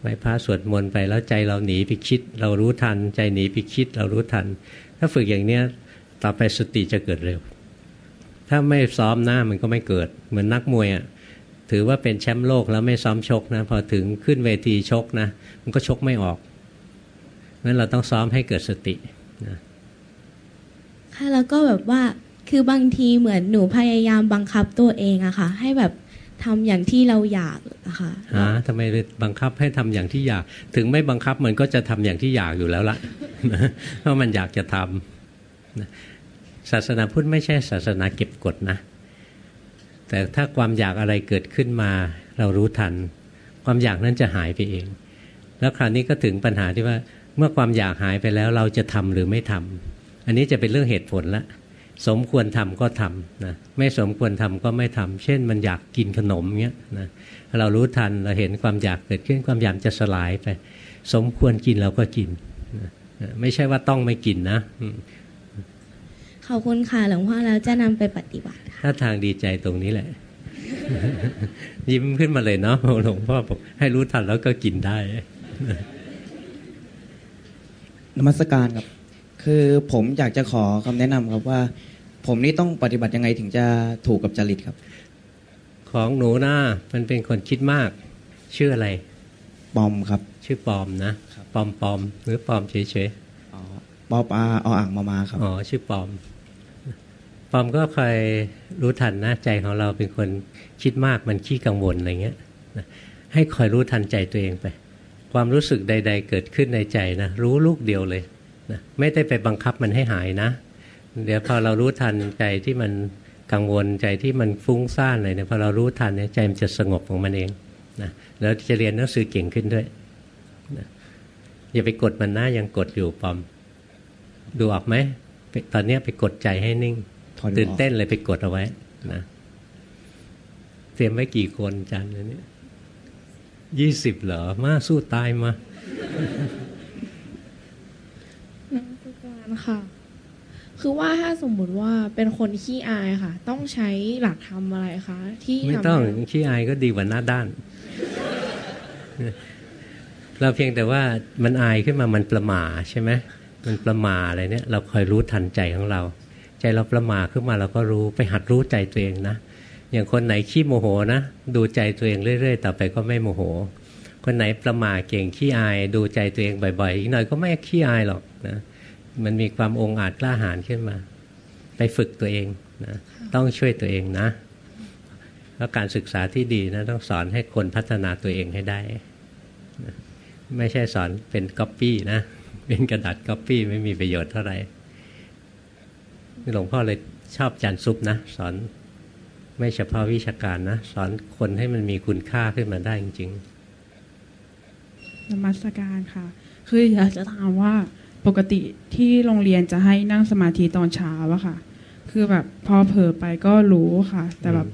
ไหว้พระสวดมนต์ไปแล้วใจเราหนีไปคิด เรารู้ทัน ใจหนีไปคิดเรารู้ทัน ถ้าฝึกอย่างเนี้ยต่อไปสติจะเกิดเร็ว ถ้าไม่ซ้อมหน้ามันก็ไม่เกิดเหมือนนักมวยอะ่ะ ถือว่าเป็นแชมป์โลกแล้วไม่ซ้อมชกนะ พอถึงขึ้นเวทีชกนะ มันก็ชกไม่ออกงั้นเราต้องซ้อมให้เกิดสตินะค่ะแล้วก็แบบว่าคือบางทีเหมือนหนูพยายามบังคับตัวเองอะค่ะ ให้แบบทำอย่างที่เราอยากอะค่ะฮะทำไมบังคับให้ทำอย่างที่อยาก ถึงไม่บังคับมันก็จะทำอย่างที่อยากอยู่แล้วละเพราะมันอยากจะทำศาสนาพุทธไม่ใช่ศาสนาเก็บกดนะ แต่ถ้าความอยากอะไรเกิดขึ้นมา เรารู้ทัน ความอยากนั้นจะหายไปเอง แล้วคราวนี้ก็ถึงปัญหาที่ว่าเมื่อความอยากหายไปแล้วเราจะทำหรือไม่ทำอันนี้จะเป็นเรื่องเหตุผลละสมควรทำก็ทำนะไม่สมควรทำก็ไม่ทำเช่นมันอยากกินขนมเงี้ยนะเรารู้ทันเราเห็นความอยากเกิดขึ้นความอยากจะสลายไป สมควรกินเราก็กินนะไม่ใช่ว่าต้องไม่กินนะ ขอบคุณค่ะหลวงพ่อแล้วจะนำไปปฏิบัติถ้าทางดีใจตรงนี้แหละ ยิ้มขึ้นมาเลยเนาะหลวงพ่อบอกให้รู้ทันแล้วก็กินได้นมัสการครับ คือผมอยากจะขอคำแนะนำครับว่า ผมนี่ต้องปฏิบัติยังไงถึงจะถูกกับจริตครับ ของหนูนะมันเป็นคนคิดมาก ชื่ออะไร ปอมครับ ชื่อปอมนะปอมปอมหรือปอมเฉยๆอ๋อปอปลาออ่างมามาครับ อ๋อ ชื่อปอม ปอมก็คอยรู้ทันนะใจของเราเป็นคนคิดมากมันขี้กังวลอะไรเงี้ยให้คอยรู้ทันใจตัวเองไป ความรู้สึกใด ๆ เกิดขึ้นในใจนะรู้ลูกเดียวเลยนะไม่ได้ไปบังคับมันให้หายนะ เดี๋ยวพอเรารู้ทันใจที่มันกังวลใจที่มันฟุ้งซ่านเลยเนี่ยพอเรารู้ทันเนี่ยใจมันจะสงบของมันเองนะแล้วจะเรียนหนังสือเก่งขึ้นด้วยนะอย่าไปกดมันนะยังกดอยู่ปอม ดูออกไหมตอนนี้ไปกดใจให้นิ่ง ตื่นเต้นเลยไปกดเอาไว้นะเตรียมไว้กี่คนจันเนี่ยยี่สิบเหรอ มาสู้ตายมานักการค่ะ คือว่าถ้าสมมุติว่าเป็นคนขี้อายค่ะ ต้องใช้หลักธรรมอะไรคะที่ไม่ต้องขี้อายก็ดีกว่าหน้าด้าน เราเพียงแต่ว่ามันอายขึ้นมามันประมาใช่ไหมมันประมาอะไรเนี่ย เราคอยรู้ทันใจของเรา ใจเราประมาขึ้นมาเราก็รู้ไปหัดรู้ใจตัวเองนะ อย่างคนไหนขี้โมโหนะ ดูใจตัวเองเรื่อยๆ ต่อไปก็ไม่โมโห คนไหนประมาเก่งขี้อาย ดูใจตัวเองบ่อยๆ อีกหน่อยก็ไม่ขี้อายหรอกนะมันมีความองอาจกล้าหาญขึ้นมา ไปฝึกตัวเองนะต้องช่วยตัวเองนะแล้วการศึกษาที่ดีนะต้องสอนให้คนพัฒนาตัวเองให้ได้ไม่ใช่สอนเป็นก๊อปปี้นะ เป็นกระดาษก๊อปปี้ไม่มีประโยชน์เท่าไหร่ หลวงพ่อเลยชอบจันซุปนะ สอนไม่เฉพาะวิชาการนะ สอนคนให้มันมีคุณค่าขึ้นมาได้จริงๆนมัสการค่ะ คืออยากจะถามว่าปกติที่โรงเรียนจะให้นั่งสมาธิตอนเช้าอะค่ะ คือแบบพอเผลอไปก็รู้ค่ะ แต่แบบ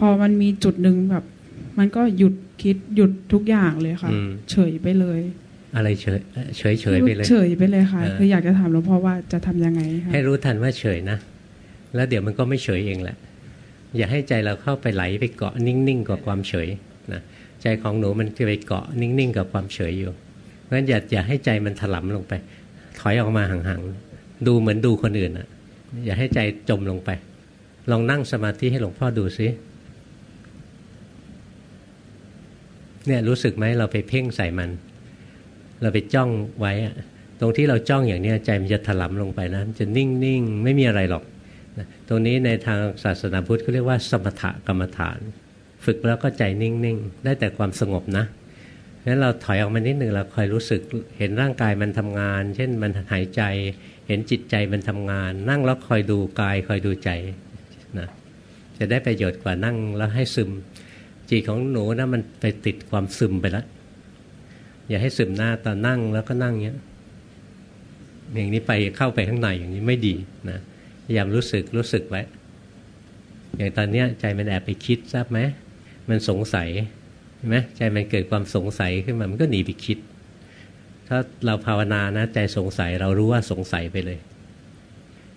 พอมันมีจุดหนึ่งแบบ มันก็หยุดคิดหยุดทุกอย่างเลยค่ะ เฉยไปเลย อะไรเฉยเฉยเฉยไปเลยเฉยไปเลยค่ะ คืออยากจะถามหลวงพ่อว่าจะทำยังไงคะให้รู้ทันว่าเฉยนะ แล้วเดี๋ยวมันก็ไม่เฉยเองแหละ อย่าให้ใจเราเข้าไปไหลไปเกาะนิ่งๆกับความเฉยนะใจของหนูมันจะไปเกาะนิ่งๆกับความเฉยอยู่เพราะฉะนั้นอย่าอย่าให้ใจมันถลำลงไป ถอยออกมาห่างๆดูเหมือนดูคนอื่นอะอย่าให้ใจจมลงไป ลองนั่งสมาธิให้หลวงพ่อดูซิเนี่ยรู้สึกไหมเราไปเพ่งใส่มัน เราไปจ้องไว้ตรงที่เราจ้องอย่างนี้ใจมันจะถลำลงไปนะจะนิ่งๆ ไม่มีอะไรหรอกตรงนี้ในทางศาสนาพุทธเขาเรียกว่าสมถกรรมฐาน ฝึกแล้วก็ใจนิ่งๆ ได้แต่ความสงบนะงั้นเราถอยออกมานิดหนึ่งเราคอยรู้สึกเห็นร่างกายมันทำงาน เช่นมันหายใจ เห็นจิตใจมันทำงาน นั่งแล้วคอยดูกายคอยดูใจนะจะได้ประโยชน์กว่านั่งแล้วให้ซึมจิตของหนูนะมันไปติดความซึมไปแล้ว อย่าให้ซึมหน้าตอนนั่งแล้วก็นั่งเงี้ยอย่างนี้ไปเข้าไปข้างในอย่างนี้ไม่ดีนะพยายามรู้สึกรู้สึกไว้อย่างตอนเนี้ยใจมันแอบไปคิดทราบไหมมันสงสัยเห็นไหมใจมันเกิดความสงสัยขึ้นมามันก็หนีไปคิด ถ้าเราภาวนานะ ใจสงสัยเรารู้ว่าสงสัยไปเลย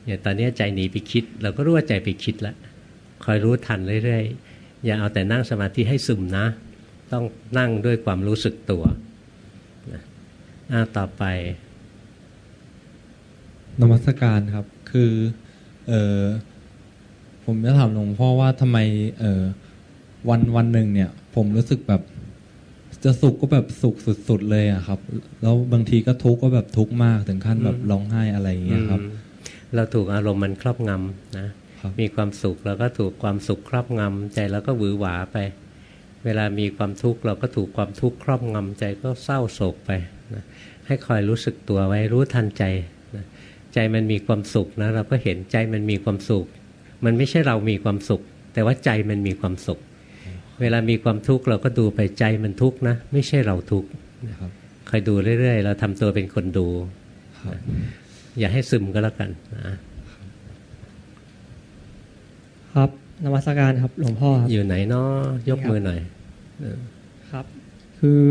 อย่างตอนนี้ใจหนีไปคิด เราก็รู้ว่าใจไปคิดแล้วคอยรู้ทันเรื่อยๆอย่าเอาแต่นั่งสมาธิให้ซึมนะ ต้องนั่งด้วยความรู้สึกตัว นะต่อไป นมัสการครับ คือเออผมจะถามหลวงพ่อว่าทำไมเออวันวันหนึ่งเนี่ย ผมรู้สึกแบบ จะสุขก็แบบสุขสุด ๆ เลยอะครับ แล้วบางทีก็ทุกข์ก็แบบทุกข์มากถึงขั้นแบบร้องไห้อะไรอย่างเงี้ยครับ เราถูกอารมณ์มันครอบงำนะมีความสุขเราก็ถูกความสุขครอบงำใจเราก็หวือหวาไป เวลามีความทุกข์เราก็ถูกความทุกข์ครอบงำใจก็เศร้าโศกไปนะ ให้คอยรู้สึกตัวไว้รู้ทันใจนะใจมันมีความสุขนะเราก็เห็นใจมันมีความสุข มันไม่ใช่เรามีความสุข แต่ว่าใจมันมีความสุข เวลามีความทุกข์เราก็ดูไปใจมันทุกข์นะ ไม่ใช่เราทุกข์คอยดูเรื่อยๆ เราทำตัวเป็นคนดู อย่าให้ซึมก็แล้วกันนะครับนมัสการครับหลวงพ่อครับอยู่ไหนเนาะยกมือหน่อยครับ คือ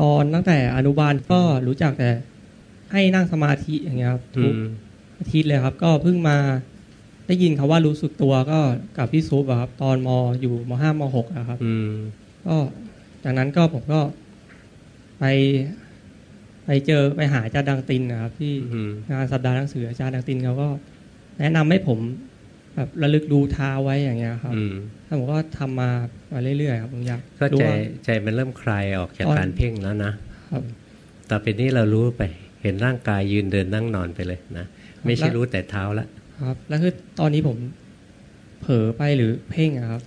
ตอนตั้งแต่อนุบาลก็รู้จักแต่ให้นั่งสมาธิอย่างเงี้ยครับทุกอาทิตย์เลยครับ ก็เพิ่งมาได้ยินคาว่ารู้สึกตัวก็กับพี่ซุปครับ ตอนมอยู่มห้ามหกครับก็จากนั้นก็ผมก็ไป ไปเจอไปหาอาจารย์ดังตินนะครับ ที่งานสัปดาห์หนังสืออาจารย์ดังตินเขาก็ แนะนำให้ผม แบบระลึกดูเท้าไว้อย่างเงี้ยครับถ้าผมก็ทำมามาเรื่อยๆครับผมอยากก็ใจใจมันเริ่มคลายออกจากการเพ่งแล้วนะครับต่อไปนี้เรารู้ไปเห็นร่างกายยืนเดินนั่งนอนไปเลยนะไม่ใช่รู้แต่เท้าละครับ แล้วคือตอนนี้ผมเผลอไปหรือเพ่งครับ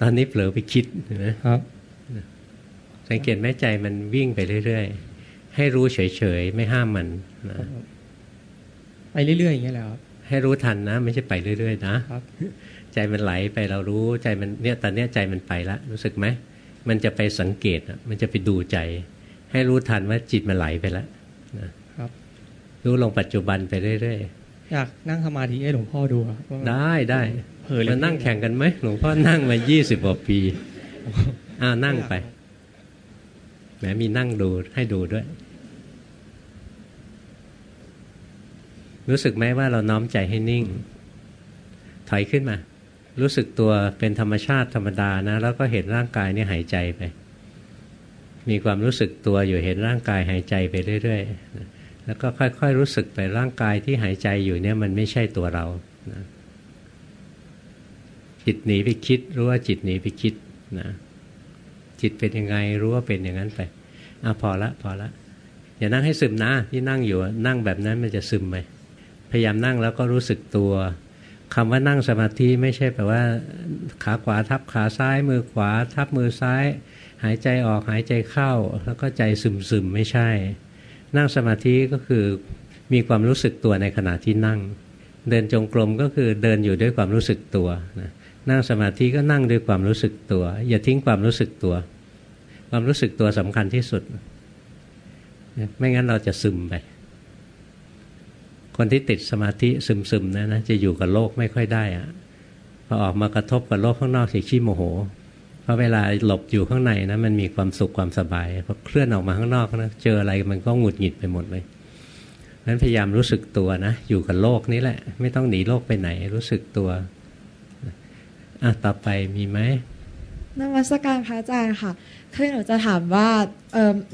ตอนนี้เผลอไปคิดนะครับ สังเกตแม่ใจมันวิ่งไปเรื่อยๆให้รู้เฉยๆไม่ห้ามมันนะไปเรื่อยๆอย่างเงี้ยแหละครับ ให้รู้ทันนะ ไม่ใช่ไปเรื่อยๆนะครับใจมันไหลไปเรารู้ใจมันเนี่ยตอนเนี้ยใจมันไปแล้วรู้สึกไหมมันจะไปสังเกตมันจะไปดูใจ ให้รู้ทันว่าจิตมันไหลไปแล้วนะครับ รู้ลงปัจจุบันไปเรื่อยๆอยากนั่งสมาธิให้หลวงพ่อดูได้ได้เผยมานั่งแข่งกันไหมหลวงพ่อนั่งมายี่สิบกว่าปีอ้านั่งไปแหมมีนั่งดูให้ดูด้วย รู้สึกไหมว่าเราน้อมใจให้นิ่ง ถอยขึ้นมา รู้สึกตัวเป็นธรรมชาติธรรมดานะ แล้วก็เห็นร่างกายนี่หายใจไป มีความรู้สึกตัวอยู่เห็นร่างกายหายใจไปเรื่อยๆ แล้วก็ค่อยๆรู้สึกไปร่างกายที่หายใจอยู่เนี่ยมันไม่ใช่ตัวเรานะจิตหนีไปคิดรู้ว่าจิตหนีไปคิดนะจิตเป็นยังไงรู้ว่าเป็นอย่างนั้นไปอะพอละพอละอย่านั่งให้ซึมนะที่นั่งอยู่นั่งแบบนั้นมันจะซึมไปพ ยายามนั่งแล้วก็รู้สึกตัวคำว่านั่งสมาธิไม่ใช่แปลว่า ขาขวาทับขาซ้าย มือขวาทับมือซ้าย หายใจออกหายใจเข้า แล้วก็ใจซึมซึมไม่ใช่ นั่งสมาธิก็คือมีความรู้สึกตัวในขณะที่นั่ง เดินจงกรมก็คือเดินอยู่ด้วยความรู้สึกตัวนะนั่งสมาธิก็นั่งด้วยความรู้สึกตัว อย่าทิ้งความรู้สึกตัว ความรู้สึกตัวสำคัญที่สุด ไม่งั้นเราจะซึมไป คนที่ติดสมาธิซึมๆนะนะจะอยู่กับโลกไม่ค่อยได้อะพอออกมากระทบกับโลกข้างนอกสิขี้โมโหเพราะเวลาหลบอยู่ข้างในนะมันมีความสุขความสบายพอเคลื่อนออกมาข้างนอกนะเจออะไรมันก็หงุดหงิดไปหมดเลยนั้นพยายามรู้สึกตัวนะอยู่กับโลกนี้แหละ ไม่ต้องหนีโลกไปไหน รู้สึกตัวอะต่อไปมีไหมนวัตการพระอาจารย์ค่ะคือหนูจะถามว่า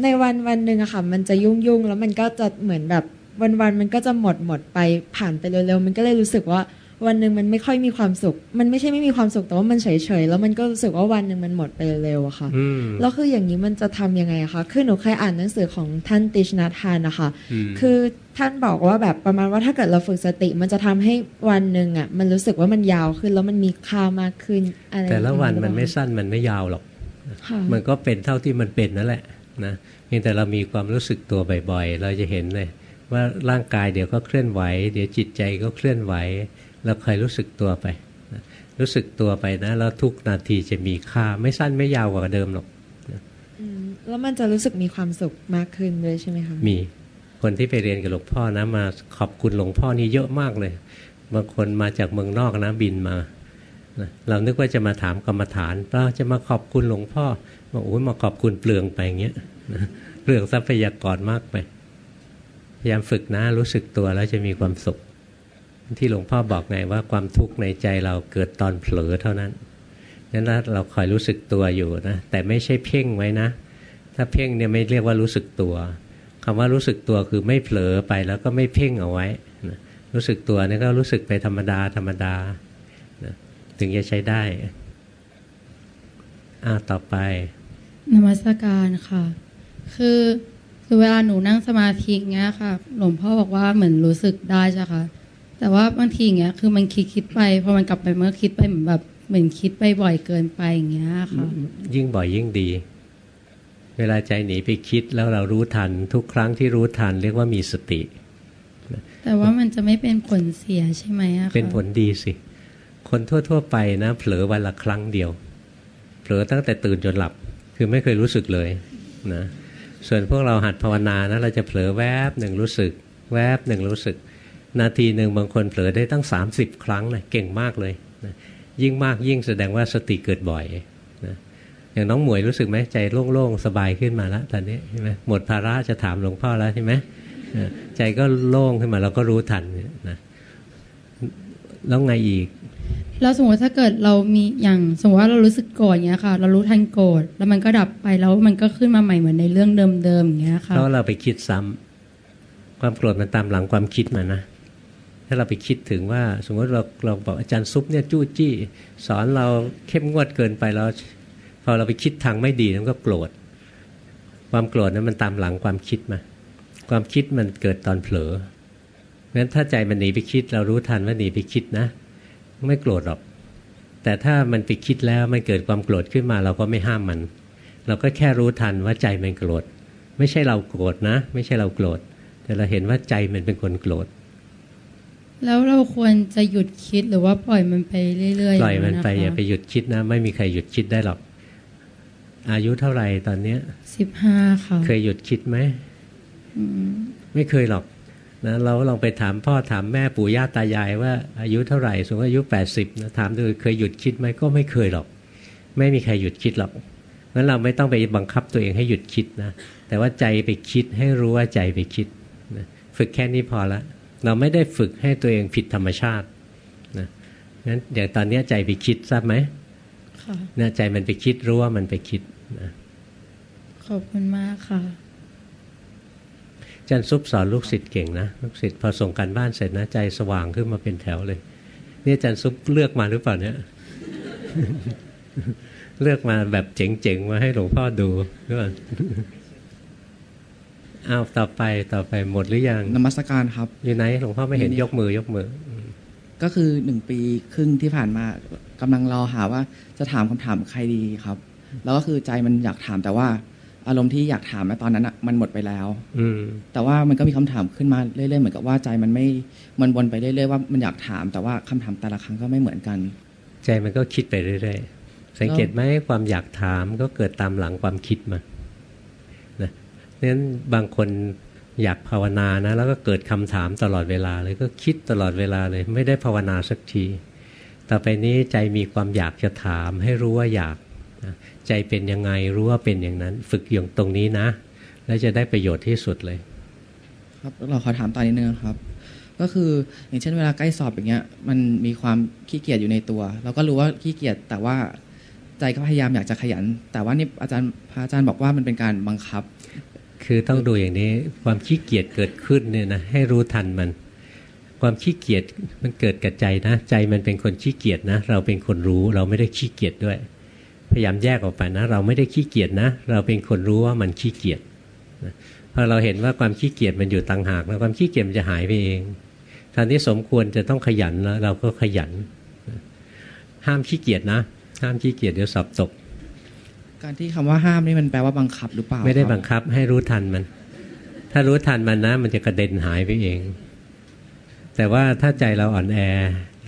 ในวันวันหนึ่งอะค่ะ มันจะยุ่งยุ่งแล้วมันก็จะเหมือนแบบ วันวันมันก็จะหมดหมดไปผ่านไปเร็วๆมันก็เลยรู้สึกว่าวันหนึ่งมันไม่ค่อยมีความสุข มันไม่ใช่ไม่มีความสุขแต่ว่ามันเฉยๆแล้วมันก็รู้สึกว่าวันหนึ่งมันหมดไปเร็วอะค่ะแล้วคืออย่างนี้มันจะทํำยังไงคะคือหนูเคยอ่านหนังสือของท่านติชนาทานนะคะคือท่านบอกว่าแบบประมาณว่าถ้าเกิดเราฝึกสติ มันจะทำให้วันหนึ่งอะมันรู้สึกว่ามันยาวขึ้นแล้วมันมีค่ามากขึ้นอะไรแต่ละวันมันไม่สั้นมันไม่ยาวหรอกมันก็เป็นเท่าที่มันเป็นนั่นแหละนะเพียงแต่เรามีความรู้สึกตัวบ่อยๆ เราจะเห็นเลย ว่าร่างกายเดี๋ยวก็เคลื่อนไหว เดี๋ยวจิตใจก็เคลื่อนไหว เราคอยรู้สึกตัวไป รู้สึกตัวไปนะแล้วทุกนาทีจะมีค่าไม่สั้นไม่ยาวกว่าเดิมหรอกแล้วมันจะรู้สึกมีความสุขมากขึ้นด้วยใช่ไหมคะมีคนที่ไปเรียนกับหลวงพ่อนะมาขอบคุณหลวงพ่อนี่เยอะมากเลยบางคนมาจากเมืองนอกนะบินมาเรานึกว่าจะมาถามกรรมฐานเปล่าจะมาขอบคุณหลวงพ่อบอกโอ้ยมาขอบคุณเปลืองไปอย่างเงี้ยเปลืองทรัพยากรมากไป พยายามฝึกนะรู้สึกตัวแล้วจะมีความสุข ที่หลวงพ่อบอกไงว่าความทุกข์ในใจเราเกิดตอนเผลอเท่านั้นนั้นเราคอยรู้สึกตัวอยู่นะแต่ไม่ใช่เพ่งไว้นะ ถ้าเพ่งเนี่ยไม่เรียกว่ารู้สึกตัวคำว่ารู้สึกตัวคือไม่เผลอไปแล้วก็ไม่เพ่งเอาไว้นะรู้สึกตัวนี่ก็รู้สึกไปธรรมดาธรรมดานะถึงจะใช้ได้อ่าต่อไปนมัสการค่ะ คือ คือเวลาหนูนั่งสมาธิเงี้ยค่ะ หลวงพ่อบอกว่าเหมือนรู้สึกได้ใช่ค่ะ แต่ว่าบางทีอย่างเงี้ย คือมันคิดคิดไปพอมันกลับไปเมื่อคิดไปเหมือนแบบเหมือนคิดไปบ่อยเกินไปอย่างเงี้ยค่ะ ยิ่งบ่อยยิ่งดี เวลาใจหนีไปคิดแล้วเรารู้ทัน ทุกครั้งที่รู้ทันเรียกว่ามีสติ แต่ว่ามันจะไม่เป็นผลเสียใช่ไหมอะเป็นผลดีสิ คนทั่ว ๆ ไปนะ เผลอวันละครั้งเดียว เผลอตั้งแต่ตื่นจนหลับ คือไม่เคยรู้สึกเลยนะ ส่วนพวกเราหัดภาวนานะเราจะเผลอแวบหนึ่งรู้สึก แวบหนึ่งรู้สึก นาทีหนึ่งบางคนเผลอได้ตั้ง 30 ครั้งเลยเก่งมากเลยนะยิ่งมากยิ่งแสดงว่าสติเกิดบ่อยนะอย่างน้องหมวยรู้สึกไหมใจโล่งๆ สบายขึ้นมาแล้วตอนนี้ใช่ไหมหมดภาระจะถามหลวงพ่อแล้วใช่ไหมใจก็โล่งขึ้นมาเราก็รู้ทันนะแล้วไงอีก แล้วสมมติถ้าเกิดเรามีอย่างสมมติว่าเรารู้สึกโกรธเงี้ยค่ะ เรารู้ทันโกรธแล้วมันก็ดับไปแล้วมันก็ขึ้นมาใหม่เหมือนในเรื่องเดิมๆอย่างเงี้ยค่ะแล้วเราไปคิดซ้ำความโกรธมันตามหลังความคิดมานะถ้าเราไปคิดถึงว่า สมมติเราเราบอกอาจารย์ซุปเนี่ยจู้จี้ สอนเราเข้มงวดเกินไปแล้วพอเราไปคิดทางไม่ดีมันก็โกรธความโกรธนั้นมันตามหลังความคิดมา ความคิดมันเกิดตอนเผลองั้นถ้าใจมันหนีไปคิด เรารู้ทันว่าหนีไปคิดนะ ไม่โกรธหรอก แต่ถ้ามันไปคิดแล้วมันเกิดความโกรธขึ้นมาเราก็ไม่ห้ามมัน เราก็แค่รู้ทันว่าใจมันโกรธ ไม่ใช่เราโกรธนะ ไม่ใช่เราโกรธ แต่เราเห็นว่าใจมันเป็นคนโกรธ แล้วเราควรจะหยุดคิดหรือว่าปล่อยมันไปเรื่อยๆปล่อยมันไปอย่าไปหยุดคิดนะ ไม่มีใครหยุดคิดได้หรอก อายุเท่าไหร่ตอนเนี้ยสิบห้าค่ะเคยหยุดคิดไหมไม่เคยหรอก นะเราลองไปถามพ่อถามแม่ปู่ย่าตายายว่าอายุเท่าไหร่สมมติอายุแปดสิบนะถามดูเคยหยุดคิดไหมก็ไม่เคยหรอก ไม่มีใครหยุดคิดหรอกงั้นเราไม่ต้องไปบังคับตัวเองให้หยุดคิดนะแต่ว่าใจไปคิดให้รู้ว่าใจไปคิดนะฝึกแค่นี้พอละ เราไม่ได้ฝึกให้ตัวเองผิดธรรมชาตินะงั้นอย่างตอนนี้ใจไปคิดทราบไหมค่ะเนี่ยใจมันไปคิดรู้ว่ามันไปคิดนะขอบคุณมากค่ะ จันซุปสอนลูกศิษย์เก่งนะลูกศิษย์พอส่งการบ้านเสร็จนะใจสว่างขึ้นมาเป็นแถวเลย นี่จันซุปเลือกมาหรือเปล่าเนี่ย เลือกมาแบบเจ๋งๆมาให้หลวงพ่อดูหรือเปล่าอ้าวต่อไปต่อไปหมดหรือยังนมัสการครับ อยู่ไหนหลวงพ่อไม่เห็นยกมือยกมือ ก็คือหนึ่งปีครึ่งที่ผ่านมากำลังรอหาว่าจะถามคำถามใครดีครับ แล้วก็คือใจมันอยากถามแต่ว่า อารมณ์ที่อยากถามในตอนนั้นอะมันหมดไปแล้ว อืแต่ว่ามันก็มีคำถามขึ้นมาเรื่อยๆเหมือนกับว่าใจมันไม่มันวนไปเรื่อยๆว่ามันอยากถาม แต่ว่าคำถามแต่ละครั้งก็ไม่เหมือนกัน ใจมันก็คิดไปเรื่อยๆ สังเกตไหมความอยากถามก็เกิดตามหลังความคิดมานั้นบางคนอยากภาวนานะ แล้วก็เกิดคำถามตลอดเวลาเลยก็คิดตลอดเวลาเลย ไม่ได้ภาวนาสักที ต่อไปนี้ใจมีความอยากจะถาม ให้รู้ว่าอยาก ใจเป็นยังไงรู้ว่าเป็นอย่างนั้น ฝึกอย่างตรงนี้นะ แล้วจะได้ประโยชน์ที่สุดเลย ครับเราขอถามตอนนี้นึงครับ ก็คืออย่างเช่นเวลาใกล้สอบอย่างเงี้ย มันมีความขี้เกียจอยู่ในตัว เราก็รู้ว่าขี้เกียจแต่ว่าใจก็พยายามอยากจะขยัน แต่ว่านี่อาจารย์พระอาจารย์บอกว่ามันเป็นการบังคับ คือต้องดูอย่างนี้ความขี้เกียจเกิดขึ้นเนี่ยนะให้รู้ทันมัน ความขี้เกียจมันเกิดกับใจนะ ใจมันเป็นคนขี้เกียจนะ เราเป็นคนรู้เราไม่ได้ขี้เกียจด้วย พยายามแยกออกไปนะ เราไม่ได้ขี้เกียจนะ เราเป็นคนรู้ว่ามันขี้เกียจพอเราเห็นว่าความขี้เกียจมันอยู่ต่างหากแล้วความขี้เกียจมันจะหายไปเองตอนนี้สมควรจะต้องขยันแล้วเราก็ขยัน ห้ามขี้เกียจนะ ห้ามขี้เกียจเดี๋ยวสอบตก การที่คำว่าห้ามนี่มันแปลว่าบังคับหรือเปล่า ไม่ได้บังคับให้รู้ทันมัน ถ้ารู้ทันมันนะ มันจะกระเด็นหายไปเอง แต่ว่าถ้าใจเราอ่อนแอ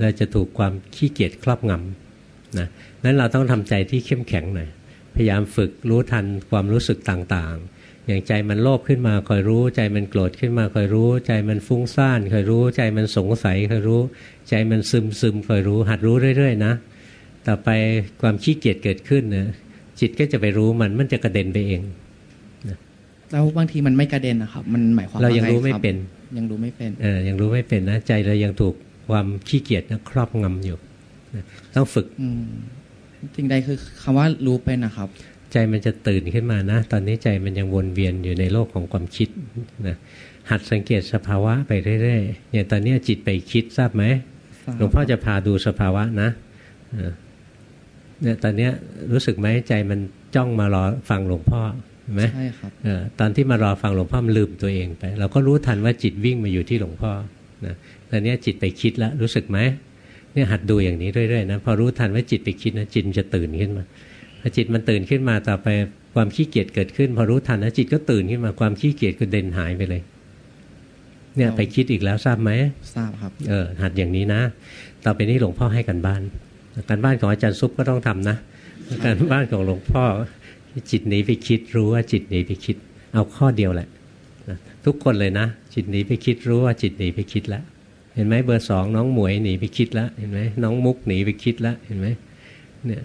เราจะถูกความขี้เกียจครอบงำนะ นั้นเราต้องทำใจที่เข้มแข็งหน่อยพยายามฝึกรู้ทันความรู้สึกต่างๆ อย่างใจมันโลภขึ้นมาคอยรู้ ใจมันโกรธขึ้นมาคอยรู้ ใจมันฟุ้งซ่านคอยรู้ ใจมันสงสัยคอยรู้ ใจมันซึมซึมคอยรู้ หัดรู้เรื่อยๆนะต่อไปความขี้เกียจเกิดขึ้นนะจิตก็จะไปรู้มันมันจะกระเด็นไปเองแล้วบางทีมันไม่กระเด็นนะครับ มันหมายความว่าเรายังรู้ไม่เป็น ยังรู้ไม่เป็นเออยังรู้ไม่เป็นนะใจเรายังถูกความขี้เกียจนะครอบงำอยู่ต้องฝึก สิ่งใดคือคำว่ารู้เป็นนะครับ ใจมันจะตื่นขึ้นมานะ ตอนนี้ใจมันยังวนเวียนอยู่ในโลกของความคิดนะหัดสังเกตสภาวะไปเรื่อยๆอย่างตอนนี้จิตไปคิดทราบไหมหลวงพ่อจะพาดูสภาวะนะเนี่ยตอนนี้รู้สึกไหมใจมันจ้องมารอฟังหลวงพ่อไหมใช่ครับตอนที่มารอฟังหลวงพ่อมันลืมตัวเองไป เราก็รู้ทันว่าจิตวิ่งมาอยู่ที่หลวงพ่อนะตอนนี้จิตไปคิดแล้วรู้สึกไหม เนี่ยหัดดูอย่างนี้เรื่อยๆนะพอรู้ทันว่าจิตไปคิดนะจิตจะตื่นขึ้นมาพอจิตมันตื่นขึ้นมาต่อไปความขี้เกียจเกิดขึ้น พอรู้ทันนะจิตก็ตื่นขึ้นมาความขี้เกียจก็เด่นหายไปเลย เนี่ยไปคิดอีกแล้วทราบไหมทราบครับ เออหัดอย่างนี้นะ ต่อไปนี้หลวงพ่อให้กันบ้านการบ้านของอาจารย์ซุปก็ต้องทำนะการบ้านของหลวงพ่อจิตหนีไปคิดรู้ว่าจิตหนีไปคิด เอาข้อเดียวแหละทุกคนเลยนะ จิตหนีไปคิดรู้ว่าจิตหนีไปคิดแล้ว เห็นไหมเบอร์สองน้องหมวยหนีไปคิดแล้วเห็นไหมน้องมุกหนีไปคิดแล้วเห็นไหมเนี่ย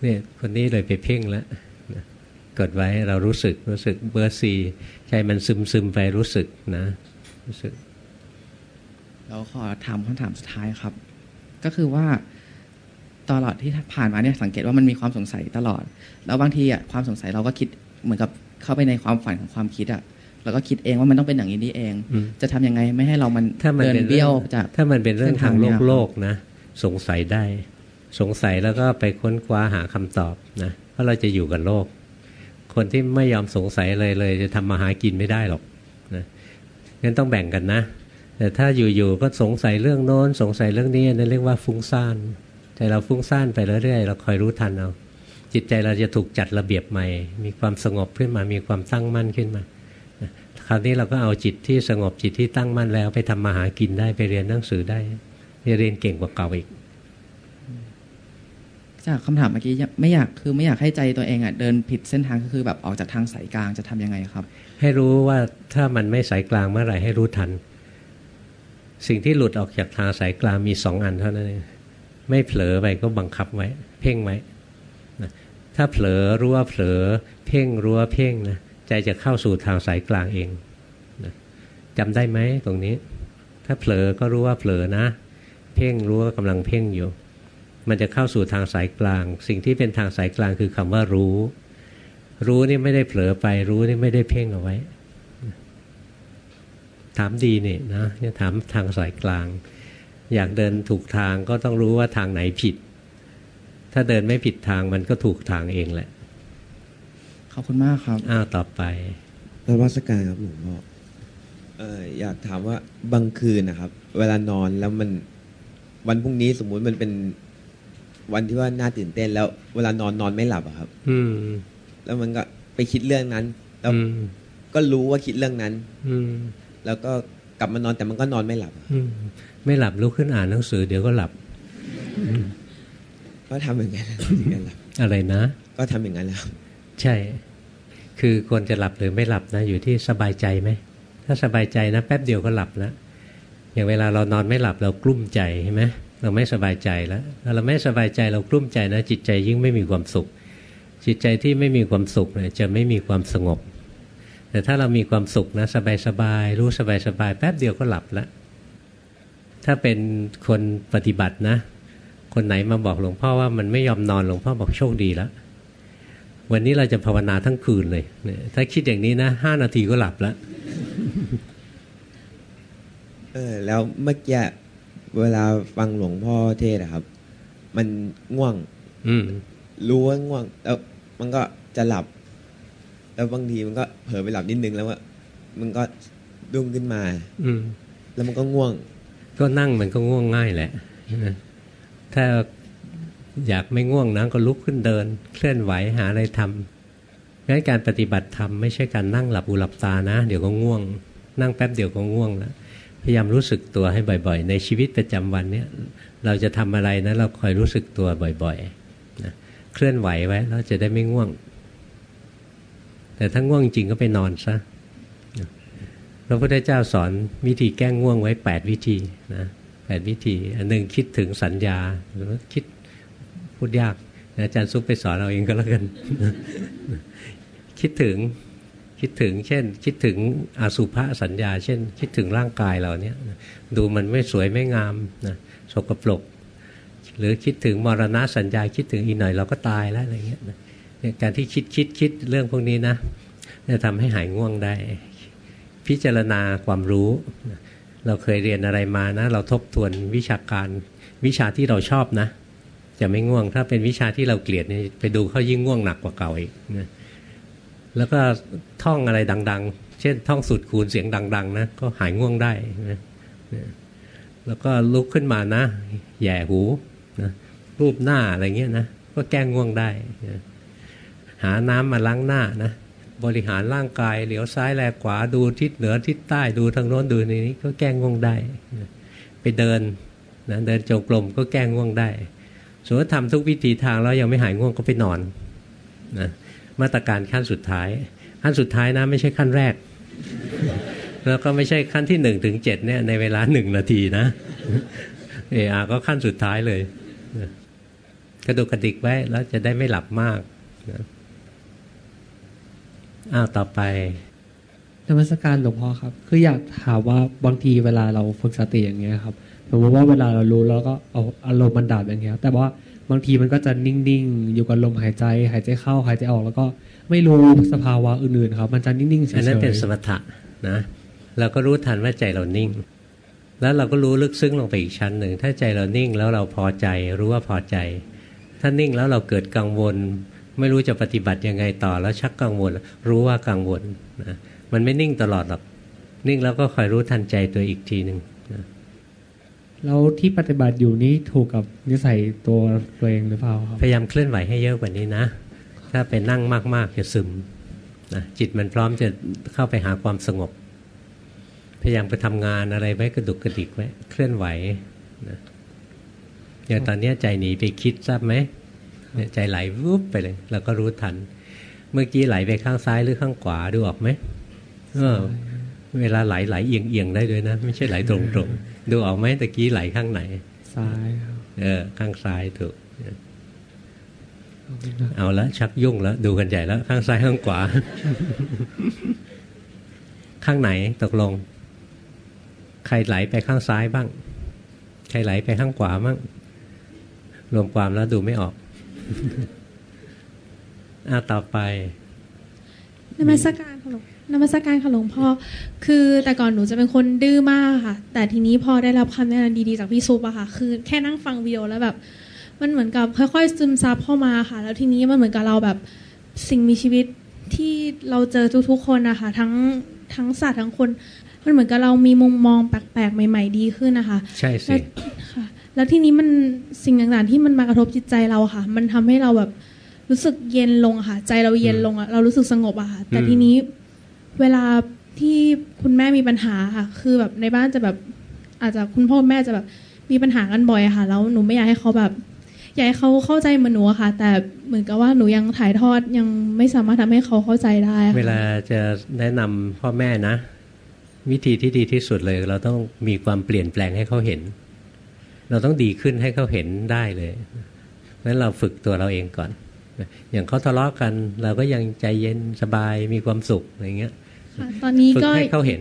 เนี่ยคนนี้เลยไปเพ่งแล้วกดไว้เรารู้สึกรู้สึกเบอร์สี่ใจมันซึมซึมไปรู้สึกนะ รู้สึก เราขอถามคำถามสุดท้ายครับ ก็คือว่าตลอดที่ผ่านมาเนี่ยสังเกตว่ามันมีความสงสัยตลอด แล้วบางทีอะความสงสัยเราก็คิดเหมือนกับเข้าไปในความฝันของความคิดอะ เราก็คิดเองว่ามันต้องเป็นอย่างนี้นี่เอง จะทำยังไงไม่ให้เรามันเดินเบี้ยวจากถ้ามันเป็นเรื่องทางโลกโลกนะ สงสัยได้ สงสัยแล้วก็ไปค้นคว้าหาคำตอบนะเพราะเราจะอยู่กับโลก คนที่ไม่ยอมสงสัยเลยเลยจะทำมาหากินไม่ได้หรอกนะงั้นต้องแบ่งกันนะ แต่ถ้าอยู่ๆก็สงสัยเรื่องโน้น สงสัยเรื่องนี้นั่นเรียกว่าฟุ้งซ่านใจเราฟุ้งซ่านไปเรื่อยๆเราคอยรู้ทันเอาจิตใจเราจะถูกจัดระเบียบใหม่ มีความสงบขึ้นมา มีความตั้งมั่นขึ้นมา คราวนี้เราก็เอาจิตที่สงบจิตที่ตั้งมั่นแล้วไปทำมาหากินได้ไปเรียนหนังสือได้เรียนเก่งกว่าเก่าอีก จากคำถามเมื่อกี้ไม่อยากคือไม่อยากให้ใจตัวเองอะเดินผิดเส้นทางก็คือแบบออกจากทางสายกลางจะทํำยังไงครับ ให้รู้ว่าถ้ามันไม่สายกลางเมื่อไหร่ให้รู้ทัน สิ่งที่หลุดออกจากทางสายกลางมีสองอันเท่านั้นเองไม่เผลอไปก็บังคับไว้ เพ่งไว้นะถ้าเผลอรู้ว่าเผลอ เพ่งรู้ว่าเพ่งนะ ใจจะเข้าสู่ทางสายกลางเองจำได้ไหมตรงนี้ ถ้าเผลอก็รู้ว่าเผลอนะ เพ่งรู้ว่ากำลังเพ่งอยู่ มันจะเข้าสู่ทางสายกลาง สิ่งที่เป็นทางสายกลางคือคำว่ารู้ รู้นี่ไม่ได้เผลอไปรู้นี่ไม่ได้เพ่งเอาไว้ ถามดีนี่นะจะถามทางสายกลาง อยากเดินถูกทางก็ต้องรู้ว่าทางไหนผิด ถ้าเดินไม่ผิดทางมันก็ถูกทางเองแหละ ขอบคุณมากครับ อ้าวต่อไปนวัตการครับหลวงพ่อเอออยากถามว่าบางคืนนะครับ เวลานอนแล้วมันวันพรุ่งนี้สมมุติมันเป็นวันที่ว่าน่าตื่นเต้น แล้วเวลานอนนอนไม่หลับอะครับ อืม แล้วมันก็ไปคิดเรื่องนั้น แล้วก็รู้ว่าคิดเรื่องนั้น อืม แล้วก็กลับมานอนแต่มันก็นอนไม่หลับอืไม่หลับลุกขึ้นอ่านหนังสือเดี๋ยวก็หลับก็ทำอย่างนั้นอะไรนะ ก็ทำอย่างนั้นแล้ว ใช่ คือควรจะหลับหรือไม่หลับนะอยู่ที่สบายใจไหมถ้าสบายใจนะแป๊บเดียวก็หลับแล้วอย่างเวลาเรานอนไม่หลับเรากลุ้มใจใช่ไหมเราไม่สบายใจแล้วถ้าเราไม่สบายใจเรากลุ้มใจนะ จิตใจยิ่งไม่มีความสุข จิตใจที่ไม่มีความสุขเนี่ยจะไม่มีความสงบ แต่ถ้าเรามีความสุขนะสบายสบายรู้สบายสบายแป๊บเดียวก็หลับแล้วถ้าเป็นคนปฏิบัตินะ คนไหนมาบอกหลวงพ่อว่ามันไม่ยอมนอนหลวงพ่อบอกโชคดีแล้ว วันนี้เราจะภาวนาทั้งคืนเลย ถ้าคิดอย่างนี้นะห้านาทีก็หลับแล้ว เออ แล้วเมื่อกี้เวลาฟังหลวงพ่อเทศอะครับ มันง่วง อืรู้ว่าง่วง แล้วมันก็จะหลับ แล้วบางทีมันก็เผลอไปหลับนิดนึงแล้วว่ามันก็ดุ้งขึ้นมา อืแล้วมันก็ง่วง ก็นั่งมันก็ง่วงง่ายแหละถ้า อยากไม่ง่วงนะก็ลุกขึ้นเดิน เคลื่อนไหวหาอะไรทำงั้นการปฏิบัติธรรมไม่ใช่การนั่งหลับอูหลับตานะ เดี๋ยวก็ง่วง นั่งแป๊บเดี๋ยวก็ง่วงแล้วพยายามรู้สึกตัวให้บ่อย ๆ ในชีวิตประจำวันเนี้ยเราจะทำอะไรนะเราคอยรู้สึกตัวบ่อยๆนะเคลื่อนไหวไว้เราจะได้ไม่ง่วง แต่ถ้าง่วงจริงก็ไปนอนซะพระพุทธเจ้าสอนวิธีแก้ง่วงไว้แปดวิธีนะแปดวิธี อันหนึ่งคิดถึงสัญญาหรือคิด พูดยากอาจารย์ซุปไปสอนเราเองก็แล้วกัน คิดถึงคิดถึง เช่น คิดถึงอสุภะสัญญา เช่น คิดถึงร่างกายเราเนี่ยดูมันไม่สวยไม่งามนะสกปรกหรือคิดถึงมรณะสัญญา คิดถึงอีกหน่อยเราก็ตายแล้วอะไรเงี้ยการที่คิดคิดคิดเรื่องพวกนี้นะจะทำให้หายง่วงได้ พิจารณาความรู้ เราเคยเรียนอะไรมานะ เราทบทวนวิชาการวิชาที่เราชอบนะ จะไม่ง่วง ถ้าเป็นวิชาที่เราเกลียดเนี่ยไปดูเขายิ่งง่วงหนักกว่าเก่าอีกนะแล้วก็ท่องอะไรดัง ๆ เช่น ท่องสุดคูณเสียงดัง ๆ นะก็หายง่วงได้นะแล้วก็ลุกขึ้นมานะแย่หูนะรูปหน้าอะไรเงี้ยนะก็แก้ง่วงได้นะหาน้ำมาล้างหน้านะบริหารร่างกายเหลียวซ้ายแลขวาดูทิศเหนือทิศใต้ดูทางโน้นดูนี้ก็แก้ง่วงได้นะไปเดินนะเดินจงกรมก็แก้ง่วงได้ สมมติทำทุกวิธีทางแล้วยังไม่หายง่วงก็ไปนอนนะมาตรการขั้นสุดท้าย ขั้นสุดท้ายนะไม่ใช่ขั้นแรก แล้วก็ไม่ใช่ขั้นที่หนึ่งถึงเจ็ดเนี่ยในเวลาหนึ่งนาทีนะเออาก็ขั้นสุดท้ายเลยกระดูกกระดิกไว้แล้วจะได้ไม่หลับมากอ้าวต่อไปนมัสการหลวงพ่อครับ คืออยากถามว่าบางทีเวลาเราฝึกสติอย่างเงี้ยครับ สมมติว่าเวลาเรารู้แล้วก็เอาอารมณ์มันดับอย่างเงี้ย แต่ว่าบางทีมันก็จะนิ่งๆ อยู่กับลมหายใจ หายใจเข้าหายใจออกแล้วก็ไม่รู้สภาวะอื่นๆครับ มันจะนิ่งๆเฉยๆอันนั้นเป็นสมถะนะเราก็รู้ทันว่าใจเรานิ่ง แล้วเราก็รู้ลึกซึ้งลงไปอีกชั้นหนึ่งถ้าใจเรานิ่งแล้วเราพอใจรู้ว่าพอใจ ถ้านิ่งแล้วเราเกิดกังวล ไม่รู้จะปฏิบัติยังไงต่อแล้วชักกังวล รู้ว่ากังวลนะมันไม่นิ่งตลอดหรอกนิ่งแล้วก็คอยรู้ทันใจตัวอีกทีหนึ่ง แล้วที่ปฏิบัติอยู่นี้ถูกกับนิสัยตัวตัวเองหรือเปล่าครับพยายามเคลื่อนไหวให้เยอะกว่านี้นะ ถ้าไปนั่งมากๆจะซึมนะจิตมันพร้อมจะเข้าไปหาความสงบ พยายามไปทำงานอะไรไว้กระดุกกระดิกไว้เคลื่อนไหวนะอย่างตอนนี้ใจหนีไปคิดทราบไหมใจไหลวุบไปเลยเราก็รู้ทัน เมื่อกี้ไหลไปข้างซ้ายหรือข้างขวาดูออกไหมเออ เวลาไหลไหลเอียงเอียงได้ด้วยนะ ไม่ใช่ไหลตรงตรง ดูออกไหมตะกี้ไหลข้างไหน ซ้ายเออ ข้างซ้ายถูกเอาละชักยุ่งแล้ว ดูกันใหญ่แล้ว ข้างซ้ายข้างขวา ข้างไหนตกลง ใครไหลไปข้างซ้ายบ้าง ใครไหลไปข้างขวาบ้างรวมความแล้วดูไม่ออกอ่าต่อไปนมัสการค่ะหลวง นมัสการค่ะหลวงพ่อ คือแต่ก่อนหนูจะเป็นคนดื้อมากค่ะ แต่ทีนี้พอได้รับคำแนะนำดีๆจากพี่ซุปอะค่ะ คือแค่นั่งฟังวิดีโอแล้วแบบ มันเหมือนกับค่อยๆซึมซับเข้ามาค่ะ แล้วทีนี้มันเหมือนกับเราแบบสิ่งมีชีวิตที่เราเจอทุกๆคนนะคะทั้งทั้งสัตว์ทั้งคน มันเหมือนกับเรามีมุมมองแปลกๆ ใหม่ ๆ ดีขึ้นนะคะ ใช่สิค่ะแล้วทีนี้มันสิ่งต่างๆที่มันมากระทบจิตใจเราค่ะ มันทำให้เราแบบรู้สึกเย็นลงค่ะ ใจเราเย็นลงอะเรารู้สึกสงบอะค่ะ แต่ทีนี้ เวลาที่คุณแม่มีปัญหาค่ะ คือแบบในบ้านจะแบบอาจจะคุณพ่อแม่จะแบบมีปัญหากันบ่อยค่ะ แล้วหนูไม่อยากให้เขาแบบอยากให้เขาเข้าใจมือนหนูค่ะ แต่เหมือนกับว่าหนูยังถ่ายทอดยังไม่สามารถทำให้เขาเข้าใจได้เวลาจะแนะนำพ่อแม่นะ วิธีที่ดีที่สุดเลย เราต้องมีความเปลี่ยนแปลงให้เขาเห็น เราต้องดีขึ้นให้เขาเห็นได้เลยนั้นเราฝึกตัวเราเองก่อน อย่างเขาทะเลาะกัน เราก็ยังใจเย็นสบายมีความสุขอะไรเงี้ย ค่ะตอนนี้ฝึกก็ให้เขาเห็น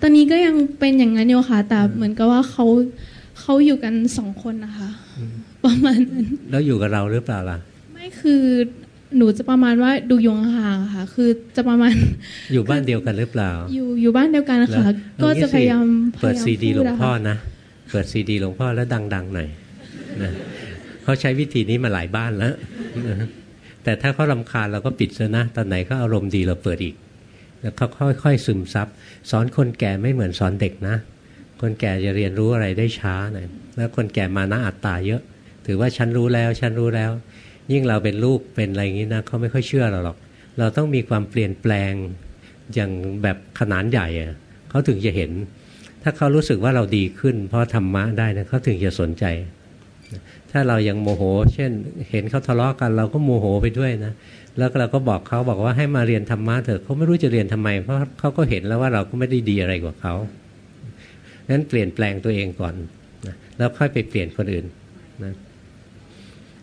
ตอนนี้ก็ยังเป็นอย่างนั้นอยู่ค่ะ แต่เหมือนกับว่าเขาเขาอยู่กันสองคนนะคะประมาณนั้นแล้วอยู่กับเราหรือเปล่าล่ะ ไม่คือหนูจะประมาณว่าดูยงห่างๆอะค่ะ คือจะประมาณ อยู่บ้านเดียวกันหรือเปล่า อยู่อยู่บ้านเดียวกันนะคะแล้วก็จะพยายามเปิดพยายามซีดีหลวงพูะพ่อค่ะนะเปิดซีดีหลวงพ่อแล้วดังๆหน่อยนะเขาใช้วิธีนี้มาหลายบ้านแล้วนะแต่ถ้าเขารำคาญเราก็ปิดซะนะตอนไหนเขาอารมณ์ดีเราเปิดอีก แล้วเขาค่อยๆซึมซับสอนคนแก่ไม่เหมือนสอนเด็กนะ คนแก่จะเรียนรู้อะไรได้ช้าหน่อยแล้วคนแก่มานะอัตตาเยอะ ถือว่าฉันรู้แล้วฉันรู้แล้ว ยิ่งเราเป็นลูกเป็นอะไรอย่างนี้นะเขาไม่ค่อยเชื่อเราหรอก เราต้องมีความเปลี่ยนแปลงอย่างแบบขนาดใหญ่เขาถึงจะเห็น ถ้าเขารู้สึกว่าเราดีขึ้น เพราะธรรมะได้นะเขาถึงจะสนใจ ถ้าเรายังโมโห เช่น เห็นเขาทะเลาะกัน เราก็โมโหไปด้วยนะ แล้วเราก็บอกเขาบอกว่าให้มาเรียนธรรมะเถอะเขาไม่รู้จะเรียนทำไม เพราะเขาก็เห็นแล้วว่าเราก็ไม่ได้ดีอะไรกว่าเขานั้นเปลี่ยนแปลงตัวเองก่อนนะแล้วค่อยไปเปลี่ยนคนอื่นนะ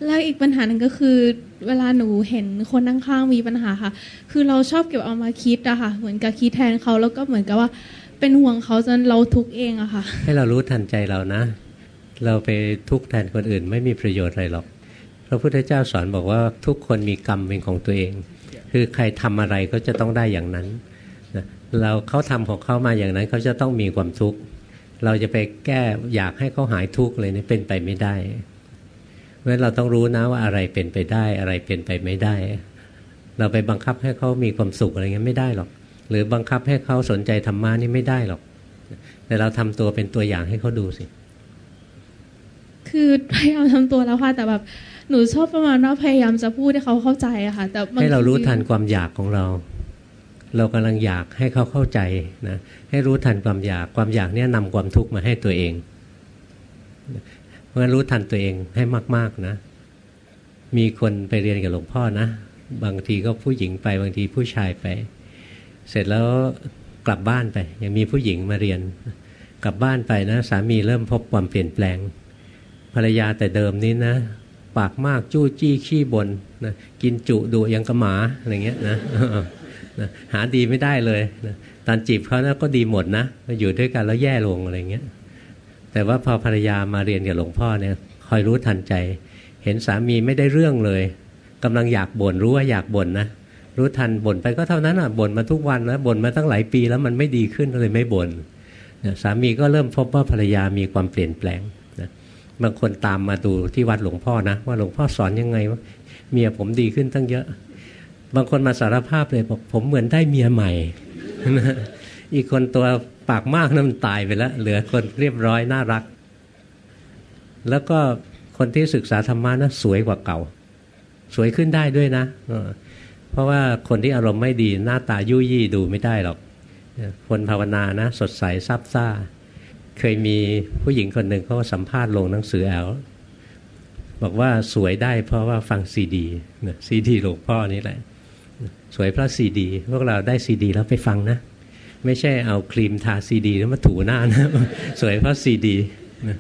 แล้วอีกปัญหาหนึ่งก็คือ เวลาหนูเห็นคนข้างๆมีปัญหาค่ะ คือเราชอบเก็บเอามาคิดอะค่ะ เหมือนกับคิดแทนเขาแล้วก็เหมือนกับว่า เป็นห่วงเขาจนเราทุกข์เองอะค่ะ ให้เรารู้ทันใจเรานะ เราไปทุกข์แทนคนอื่น ไม่มีประโยชน์อะไรหรอกพ ระพุทธเจ้าสอนบอกว่าทุกคนมีกรรมเป็นของตัวเอง คือใครทำอะไรก็จะต้องได้อย่างนั้นนะเราเขาทำของเขามาอย่างนั้นเขาจะต้องมีความทุกข์เราจะไปแก้อยากให้เขาหายทุกข์เลยนี่เป็นไปไม่ได้เพราะฉะนั้นเราต้องรู้นะว่าอะไรเป็นไปได้อะไรเป็นไปไม่ได้ เราไปบังคับให้เขามีความสุขอะไรเงี้ยไม่ได้หรอก หรือบังคับให้เขาสนใจธรรมะนี่ไม่ได้หรอก แต่เราทำตัวเป็นตัวอย่างให้เขาดูสิ คือพยายามทำตัวแล้วค่ะแต่แบบ หนูชอบประมาณว่าพยายามจะพูดให้เขาเข้าใจอะค่ะแต่บงให้เรารู้ทันความอยากของเรา เรากำลังอยากให้เขาเข้าใจนะให้รู้ทันความอยากความอยากเนี่ยนำความทุกข์มาให้ตัวเองเพราะฉะนั้นรู้ทันตัวเองให้มาก ๆนะ มีคนไปเรียนกับหลวงพ่อนะบางทีก็ผู้หญิงไปบางทีผู้ชายไป เสร็จแล้วกลับบ้านไป ยังมีผู้หญิงมาเรียน กลับบ้านไปนะ สามีเริ่มพบความเปลี่ยนแปลง ภรรยาแต่เดิมนี้นะ ปากมากจู้จี้ขี้บนนะกินจุดุยังกระหมาอะไรเงี้ยนะนะหาดีไม่ได้เลยนะตอนจีบเขานะก็ดีหมดนะมาอยู่ด้วยกันแล้วแย่ลงอะไรเงี้ยแต่ว่าพอภรรยามาเรียนกับหลวงพ่อเนี่ยคอยรู้ทันใจ เห็นสามีไม่ได้เรื่องเลยกำลังอยากบ่นรู้ว่าอยากบ่นนะรู้ทันบ่นไปก็เท่านั้นอะบ่นมาทุกวันนะบ่นมาตั้งหลายปีแล้วมันไม่ดีขึ้นเลยไม่บ่นสามีก็เริ่มพบว่าภรรยามีความเปลี่ยนแปลง บางคนตามมาดูที่วัดหลวงพ่อนะ ว่าหลวงพ่อสอนยังไงว่าเมียผมดีขึ้นตั้งเยอะ บางคนมาสารภาพเลยบอกผมเหมือนได้เมียใหม่อีกคนตัวปากมากนั้นมันตายไปแล้ว เหลือคนเรียบร้อยน่ารัก แล้วก็คนที่ศึกษาธรรมะนะสวยกว่าเก่า สวยขึ้นได้ด้วยนะเออเพราะว่าคนที่อารมณ์ไม่ดีหน้าตายุ่ยยี่ดูไม่ได้หรอกคนภาวนานะ สดใสซาบซ่า เคยมีผู้หญิงคนหนึ่งเขาก็สัมภาษณ์ลงหนังสือ Elle บอกว่าสวยได้เพราะว่าฟังซีดีซีดีหลวงพ่อนี่แหละ สวยเพราะซีดีพวกเราได้ซีดีแล้วไปฟังนะ ไม่ใช่เอาครีมทาซีดีแล้วมาถูหน้านะ สวยเพราะซีดีนะ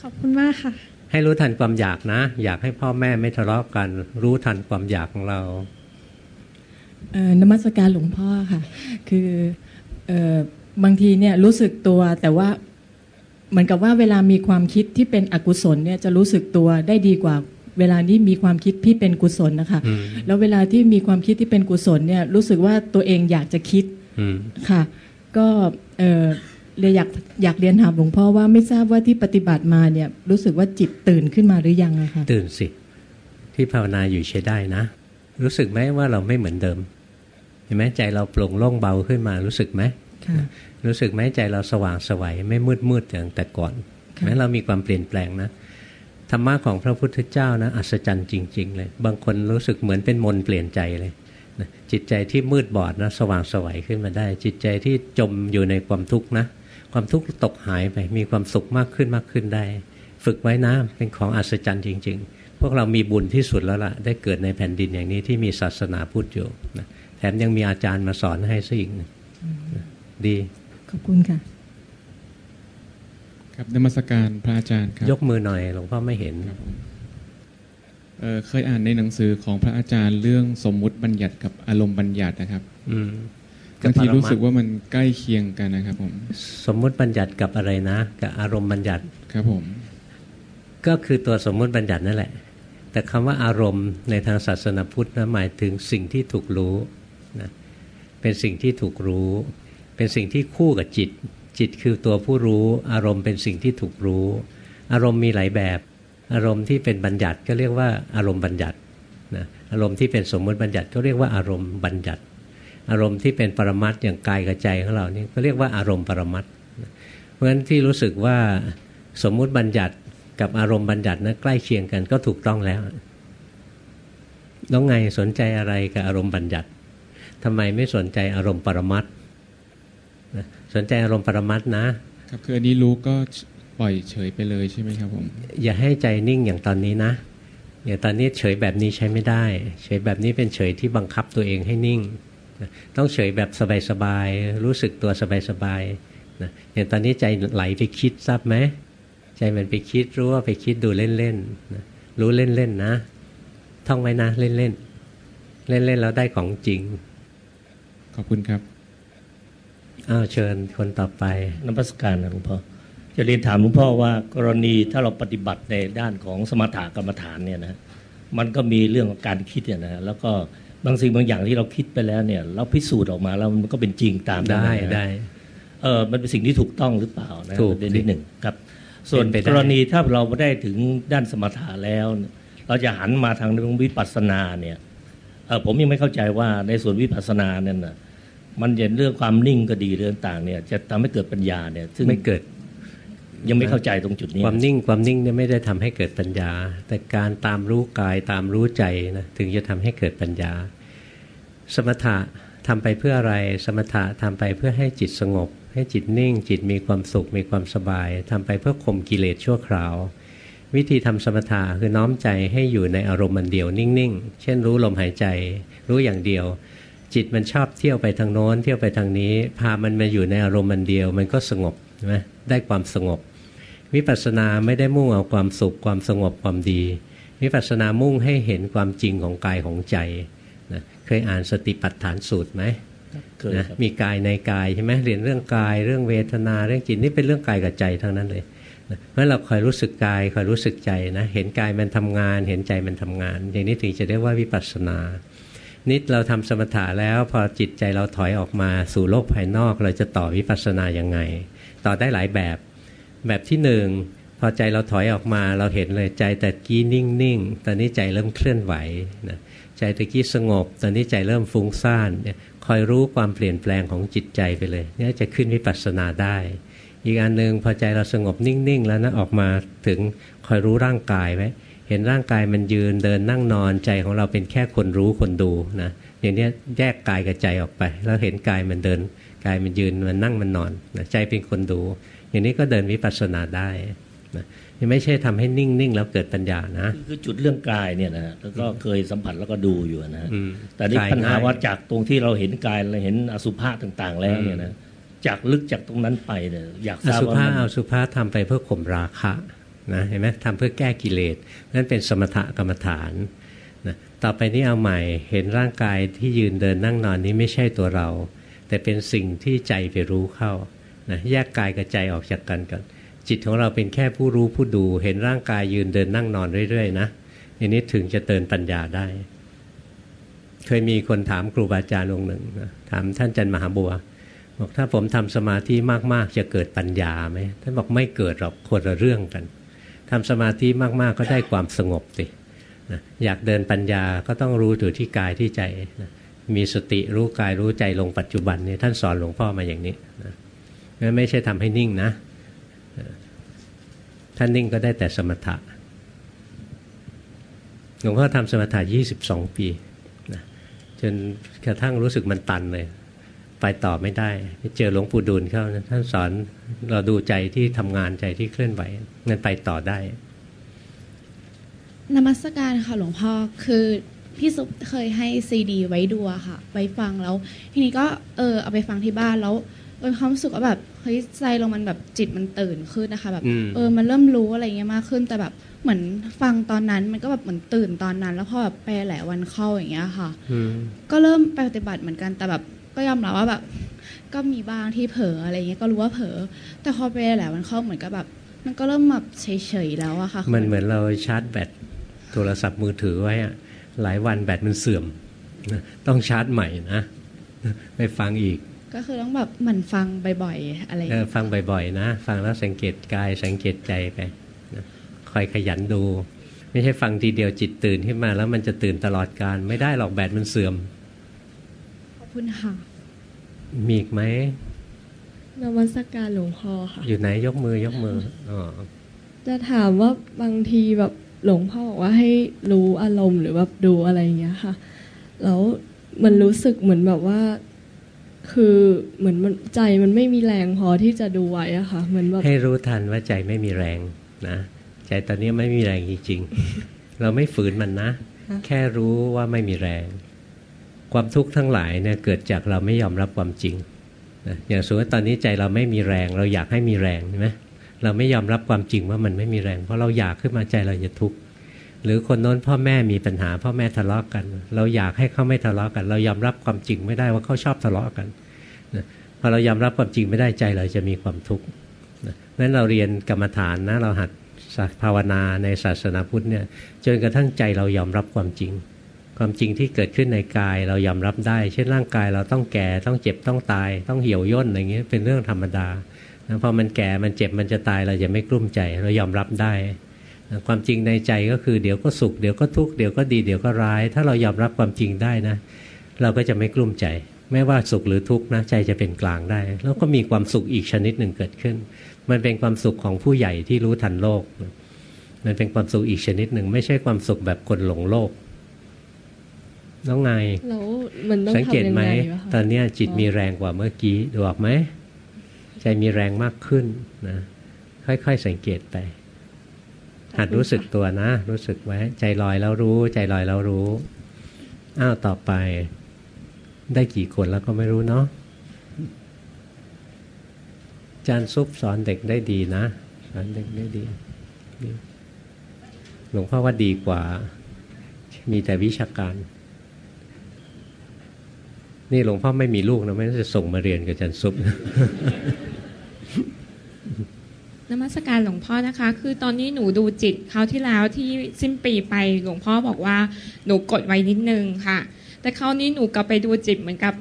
ขอบคุณมากค่ะ ให้รู้ทันความอยากนะ อยากให้พ่อแม่ไม่ทะเลาะกัน รู้ทันความอยากของเราเอ่อนมัสการหลวงพ่อค่ะ คือเออ บางทีเนี่ยรู้สึกตัวแต่ว่าเหมือนกับว่าเวลามีความคิดที่เป็นอกุศลเนี่ยจะรู้สึกตัวได้ดีกว่าเวลาที่มีความคิดที่เป็นกุศลนะคะอืมแล้วเวลาที่มีความคิดที่เป็นกุศลเนี่ยรู้สึกว่าตัวเองอยากจะคิดอืมค่ะ ก็เออเลยอยากอยากเรียนถามหลวงพ่อว่าไม่ทราบว่าที่ปฏิบัติมาเนี่ยรู้สึกว่าจิตตื่นขึ้นมาหรือยังอะค่ะตื่นสิ ที่ภาวนาอยู่ใช้ได้นะ รู้สึกไหมว่าเราไม่เหมือนเดิม เห็นไหมใจเราโปร่งโล่งเบาขึ้นมารู้สึกไหมค่ะ รู้สึกไหมใจเราสว่างสวัยไม่มืดมืดอย่างแต่ก่อนค่ะแม้เรามีความเปลี่ยนแปลงนะธรรมะของพระพุทธเจ้านะอัศจรรย์จริง ๆ เลย บางคนรู้สึกเหมือนเป็นมนต์เปลี่ยนใจเลยนะจิตใจที่มืดบอดนะสว่างสวัยขึ้นมาได้ จิตใจที่จมอยู่ในความทุกข์นะ ความทุกข์ตกหายไป มีความสุขมากขึ้นมากขึ้นได้ ฝึกไว้นะเป็นของอัศจรรย์จริง ๆ พวกเรามีบุญที่สุดแล้วล่ะ ได้เกิดในแผ่นดินอย่างนี้ที่มีศาสนาพุทธอยู่นะแถมยังมีอาจารย์มาสอนให้ซะอีก ดี ขอบคุณค่ะ ครับนมัสการพระอาจารย์ครับ ยกมือหน่อยหลวงพ่อไม่เห็นเเคยอ่านในหนังสือของพระอาจารย์เรื่องสมมุติบัญญัติกับอารมณ์บัญญัตินะครับ อืมบางทีรู้สึกว่ามันใกล้เคียงกันนะครับผม สมมุติบัญญัติกับอะไรนะ กับอารมณ์บัญญัติครับผม ก็คือตัวสมมุติบัญญัตินั่นแหละ แต่คำว่าอารมณ์ในทางศาสนาพุทธนะหมายถึงสิ่งที่ถูกรู้นะเป็นสิ่งที่ถูกรู้ เป็นสิ่งที่คู่กับจิต จิตคือตัวผู้รู้ อารมณ์เป็นสิ่งที่ถูกรู้ อารมณ์มีหลายแบบ อารมณ์ที่เป็นบัญญัติก็เรียกว่าอารมณ์บัญญัตินะอารมณ์ที่เป็นสมมติบัญญัติก็เรียกว่าอารมณ์บัญญัติ อารมณ์ที่เป็นปรมัตอย่างกายกับใจของเรานี่ก็เรียกว่าอารมณ์ปรมัตเพราะฉะนั้นที่รู้สึกว่าสมมุติบัญญัติกับอารมณ์บัญญัตินะใกล้เคียงกันก็ถูกต้องแล้วแล้วไงสนใจอะไรกับอารมณ์บัญญัติทำไมไม่สนใจอารมณ์ปรมัต สนใจอารมณ์ปรมัตนะ ครับคืออันนี้รู้ก็ปล่อยเฉยไปเลยใช่ไหมครับผม อย่าให้ใจนิ่งอย่างตอนนี้นะอย่างตอนนี้เฉยแบบนี้ใช้ไม่ได้ เฉยแบบนี้เป็นเฉยที่บังคับตัวเองให้นิ่ง ต้องเฉยแบบสบายๆรู้สึกตัวสบายๆนะอย่างตอนนี้ใจไหลไปคิดทราบไหมใจมันไปคิดรู้ว่าไปคิดดูเล่นๆนะรู้เล่นๆนะ ท่องไว้นะเล่นๆเล่นๆแล้วได้ของจริง ขอบคุณครับ อ้าวเชิญคนต่อไปน้ำพัสการนะหลวงพ่อจะเรียนถามหลวงพ่อว่ากรณีถ้าเราปฏิบัติในด้านของสมถะกรรมฐานเนี่ยนะมันก็มีเรื่องของการคิดเนี่ยนะแล้วก็บางสิ่งบางอย่างที่เราคิดไปแล้วเนี่ย เราพิสูจน์ออกมาแล้วมันก็เป็นจริงตามได้ได้เออมันเป็นสิ่งที่ถูกต้องหรือเปล่านะถูกนิดหนึ่งครับ ส่วนกรณีถ้าเราได้ถึงด้านสมถะแล้ว เราจะหันมาทางเรื่องวิปัสสนาเนี่ยเออผมยังไม่เข้าใจว่าในส่วนวิปัสสนาเนี่ยนะ มันเห็นเรื่องความนิ่งก็ดีเรื่องต่างเนี่ย จะทำให้เกิดปัญญาเนี่ย ซึ่งไม่เกิด ยังไม่เข้าใจตรงจุดนี้ ความนิ่งความนิ่งเนี่ยไม่ได้ทำให้เกิดปัญญา แต่การตามรู้กายตามรู้ใจนะถึงจะทำให้เกิดปัญญา สมถะทำไปเพื่ออะไร สมถะทำไปเพื่อให้จิตสงบ ให้จิตนิ่ง จิตมีความสุขมีความสบายทำไปเพื่อข่มกิเลสชั่วคราว วิธีทำสมถะคือน้อมใจให้อยู่ในอารมณ์มันเดียวนิ่งๆ เช่นรู้ลมหายใจ รู้อย่างเดียว จิตมันชอบเที่ยวไปทางโน้นเที่ยวไปทางนี้ พามันมาอยู่ในอารมณ์มันเดียว มันก็สงบใช่ไหมได้ความสงบ วิปัสสนาไม่ได้มุ่งเอาความสุขความสงบความดี วิปัสสนามุ่งให้เห็นความจริงของกายของใจนะเคยอ่านสติปัฏฐานสูตรไหมนะมีกายในกายใช่ไหมเรียนเรื่องกายเรื่องเวทนาเรื่องจิตนี่เป็นเรื่องกายกับใจทั้งนั้นเลยนะเพราะเราคอยรู้สึกกายคอยรู้สึกใจนะเห็นกายมันทำงาน เห็นใจมันทำงาน อย่างนี้ถึงจะเรียกว่าวิปัสสนา นิดเราทำสมถะแล้วพอจิตใจเราถอยออกมาสู่โลกภายนอก เราจะต่อวิปัสสนาอย่างไง ต่อได้หลายแบบ แบบที่หนึ่งพอใจเราถอยออกมาเราเห็นเลยใจแต่กี้นิ่งๆ ตอนนี้ใจเริ่มเคลื่อนไหวนะใจตะกี้สงบ ตอนนี้ใจเริ่มฟุ้งซ่านเนี่ยคอยรู้ความเปลี่ยนแปลงของจิตใจไปเลยเนี่ยจะขึ้นวิปัสสนาได้ อีกอันหนึ่งพอใจเราสงบนิ่งๆ แล้วนะออกมาถึงคอยรู้ร่างกายไว้ เห็นร่างกายมันยืนเดินนั่งนอนใจของเราเป็นแค่คนรู้คนดูนะอย่างนี้แยกกายกับใจออกไป แล้วเห็นกายมันเดินกายมันยืนมันนั่งมันนอนนะใจเป็นคนดู อย่างนี้ก็เดินวิปัสสนาได้นะไม่ใช่ทำให้นิ่งๆแล้วเกิดปัญญานะคือจุดเรื่องกายเนี่ยนะแล้วก็เคยสัมผัสแล้วก็ดูอยู่นะแต่นี่ปัญหาว่าจากตรงที่เราเห็นกายเราเห็นอสุภะต่าง ๆ แล้วเนี่ยนะจากลึกจากตรงนั้นไปเนี่ยอยากทราบว่าอสุภะอสุภะทำไปเพื่อข่มราคะ นะเห็นไหมทำเพื่อแก้กิเลสนั่นเป็นสมถกรรมฐานนะต่อไปนี้เอาใหม่เห็นร่างกายที่ยืนเดินนั่งนอนนี้ไม่ใช่ตัวเรา แต่เป็นสิ่งที่ใจไปรู้เข้านะแยกกายกับใจออกจากกันก่อนจิตของเราเป็นแค่ผู้รู้ผู้ดูเห็นร่างกายยืนเดินนั่งนอนเรื่อยๆนะอันนี้ถึงจะเตือนปัญญาได้ เคยมีคนถามครูบาอาจารย์องค์หนึ่งนะถามท่านจันมหาบัวบอกถ้าผมทำสมาธิมากๆ จะเกิดปัญญาไหมท่านบอกไม่เกิดหรอกคนละเรื่องกัน ทำสมาธิมากๆก็ได้ความสงบสินะอยากเดินปัญญาก็ต้องรู้อยู่ที่กายที่ใจนะมีสติรู้กายรู้ใจลงปัจจุบันเนี่ยท่านสอนหลวงพ่อมาอย่างนี้นะไม่ใช่ทำให้นิ่งนะ ท่านนิ่งก็ได้แต่สมถะหลวงพ่อทำสมถะยี่สิบสองปีนะจนกระทั่งรู้สึกมันตันเลย ไปต่อไม่ได้เจอหลวงปู่ดูลเข้าท่านสอนเราดูใจที่ทำงานใจที่เคลื่อนไหวงั้นไปต่อได้นมัสการค่ะหลวงพ่อคือพี่ซุปเคยให้ซีดี ไว้ดูค่ะ ไว้ฟังแล้ว ทีนี้ก็เออเอาไปฟังที่บ้านแล้วเออความรู้สึกว่าแบบเฮ้ยใจเรามันแบบจิตมันตื่นขึ้นนะคะแบบเออมันเริ่มรู้อะไรเงี้ยมากขึ้น แต่แบบเหมือนฟังตอนนั้นมันก็แบบเหมือนตื่นตอนนั้น แล้วพอแบบไปหลายวันเข้าอย่างเงี้ยค่ะก็เริ่มปฏิบัติเหมือนกันแต่แบบ ก็ยอมรับว่าแบบ ก็มีบ้างที่เผลออะไรเงี้ยก็รู้ว่าเผลอแต่พอไปหลายวันเข้าเหมือนกับแบบ มันก็เริ่มแบบเฉยๆแล้วอะค่ะมันเหมือนเราชาร์จแบตโทรศัพท์มือถือไว้อะหลายวันแบตมันเสื่อมต้องชาร์จใหม่นะไปฟังอีก ก็คือต้องแบบหมั่นฟังบ่อยๆอะไรฟังบ่อยๆนะ ฟังแล้วสังเกตกายสังเกตใจไปคอยขยันดู ไม่ใช่ฟังทีเดียวจิตตื่นขึ้นมาแล้วมันจะตื่นตลอดการไม่ได้หรอกแบตมันเสื่อมขอบ คุณค่ะ มีอีกไหมนวัตการหลวงพ่อค่ะ อยู่ไหนยกมือยกมืออ๋อจะถามว่าบางทีแบบหลวงพ่อบอกว่าให้รู้อารมณ์หรือว่าดูอะไรอย่างเงี้ยค่ะ แล้วมันรู้สึกเหมือนแบบว่า คือเหมือนมันใจมันไม่มีแรงพอที่จะดูไว้อะค่ะเหมือนแบบให้รู้ทันว่าใจไม่มีแรงนะใจตอนนี้ไม่มีแรงจริงๆ เราไม่ฝืนมันนะ แค่รู้ว่าไม่มีแรง ความทุกข์ทั้งหลายเนี่ยเกิดจากเราไม่ยอมรับความจริงอย่างสมมติตอนนี้ใจเราไม่มีแรง เราอยากให้มีแรงใช่ไหมเราไม่ยอมรับความจริงว่ามันไม่มีแรง เพราะเราอยากขึ้นมาใจเราจะทุกข์หรือคนโน้นพ่อแม่มีปัญหาพ่อแม่ทะเลาะกกัน เราอยากให้เขาไม่ทะเลาะกกัน เรายอมรับความจริงไม่ได้ว่าเขาชอบทะเลาะกันพอเรายอมรับความจริงไม่ได้ใจเราจะมีความทุกข์นั้นเราเรียนกรรมฐานนะเราหัดภาวนาในศาสนาพุทธเนี่ยจนกระทั่งใจเรายอมรับความจริง ความจริงที่เกิดขึ้นในกายเรายอมรับได้ เช่นร่างกายเราต้องแก่ต้องเจ็บต้องตาย ต้องเหี่ยวย่นอะไรเงี้ยเป็นเรื่องธรรมดาพอมันแก่มันเจ็บมันจะตายเราจะไม่กลุ้มใจ เรายอมรับได้ ความจริงในใจก็คือเดี๋ยวก็สุขเดี๋ยวก็ทุกข์เดี๋ยวก็ดีเดี๋ยวก็ร้าย ถ้าเรายอมรับความจริงได้นะ เราก็จะไม่กลุ้มใจ ไม่ว่าสุขหรือทุกข์นะใจจะเป็นกลางได้ แล้วก็มีความสุขอีกชนิดหนึ่งเกิดขึ้น มันเป็นความสุขของผู้ใหญ่ที่รู้ทันโลก มันเป็นความสุขอีกชนิดหนึ่ง ไม่ใช่ความสุขแบบคนหลงโลก แล้วไงสังเกตไหมตอนนี้จิตมีแรงกว่าเมื่อกี้ดูออกไหมใจมีแรงมากขึ้นนะค่อยๆสังเกตไปหัดรู้สึกตัวนะ รู้สึกไว้ ใจลอยแล้วรู้ ใจลอยแล้วรู้อ้าวต่อไปได้กี่คนแล้วก็ไม่รู้เนาะจารย์ซุปสอนเด็กได้ดีนะสอนเด็กได้ดีหลวงพ่อว่าดีกว่า มีแต่วิชาการ นี่หลวงพ่อไม่มีลูกนะไม่จะส่งมาเรียนกับอาจารย์ซุปนมัสการหลวงพ่อนะคะ คือตอนนี้หนูดูจิตเขาที่แล้วที่สิ้นปีไปหลวงพ่อบอกว่าหนูกดไว้นิดนึงค่ะ แต่คราวนี้หนูกลับไปดูจิตเหมือนกับ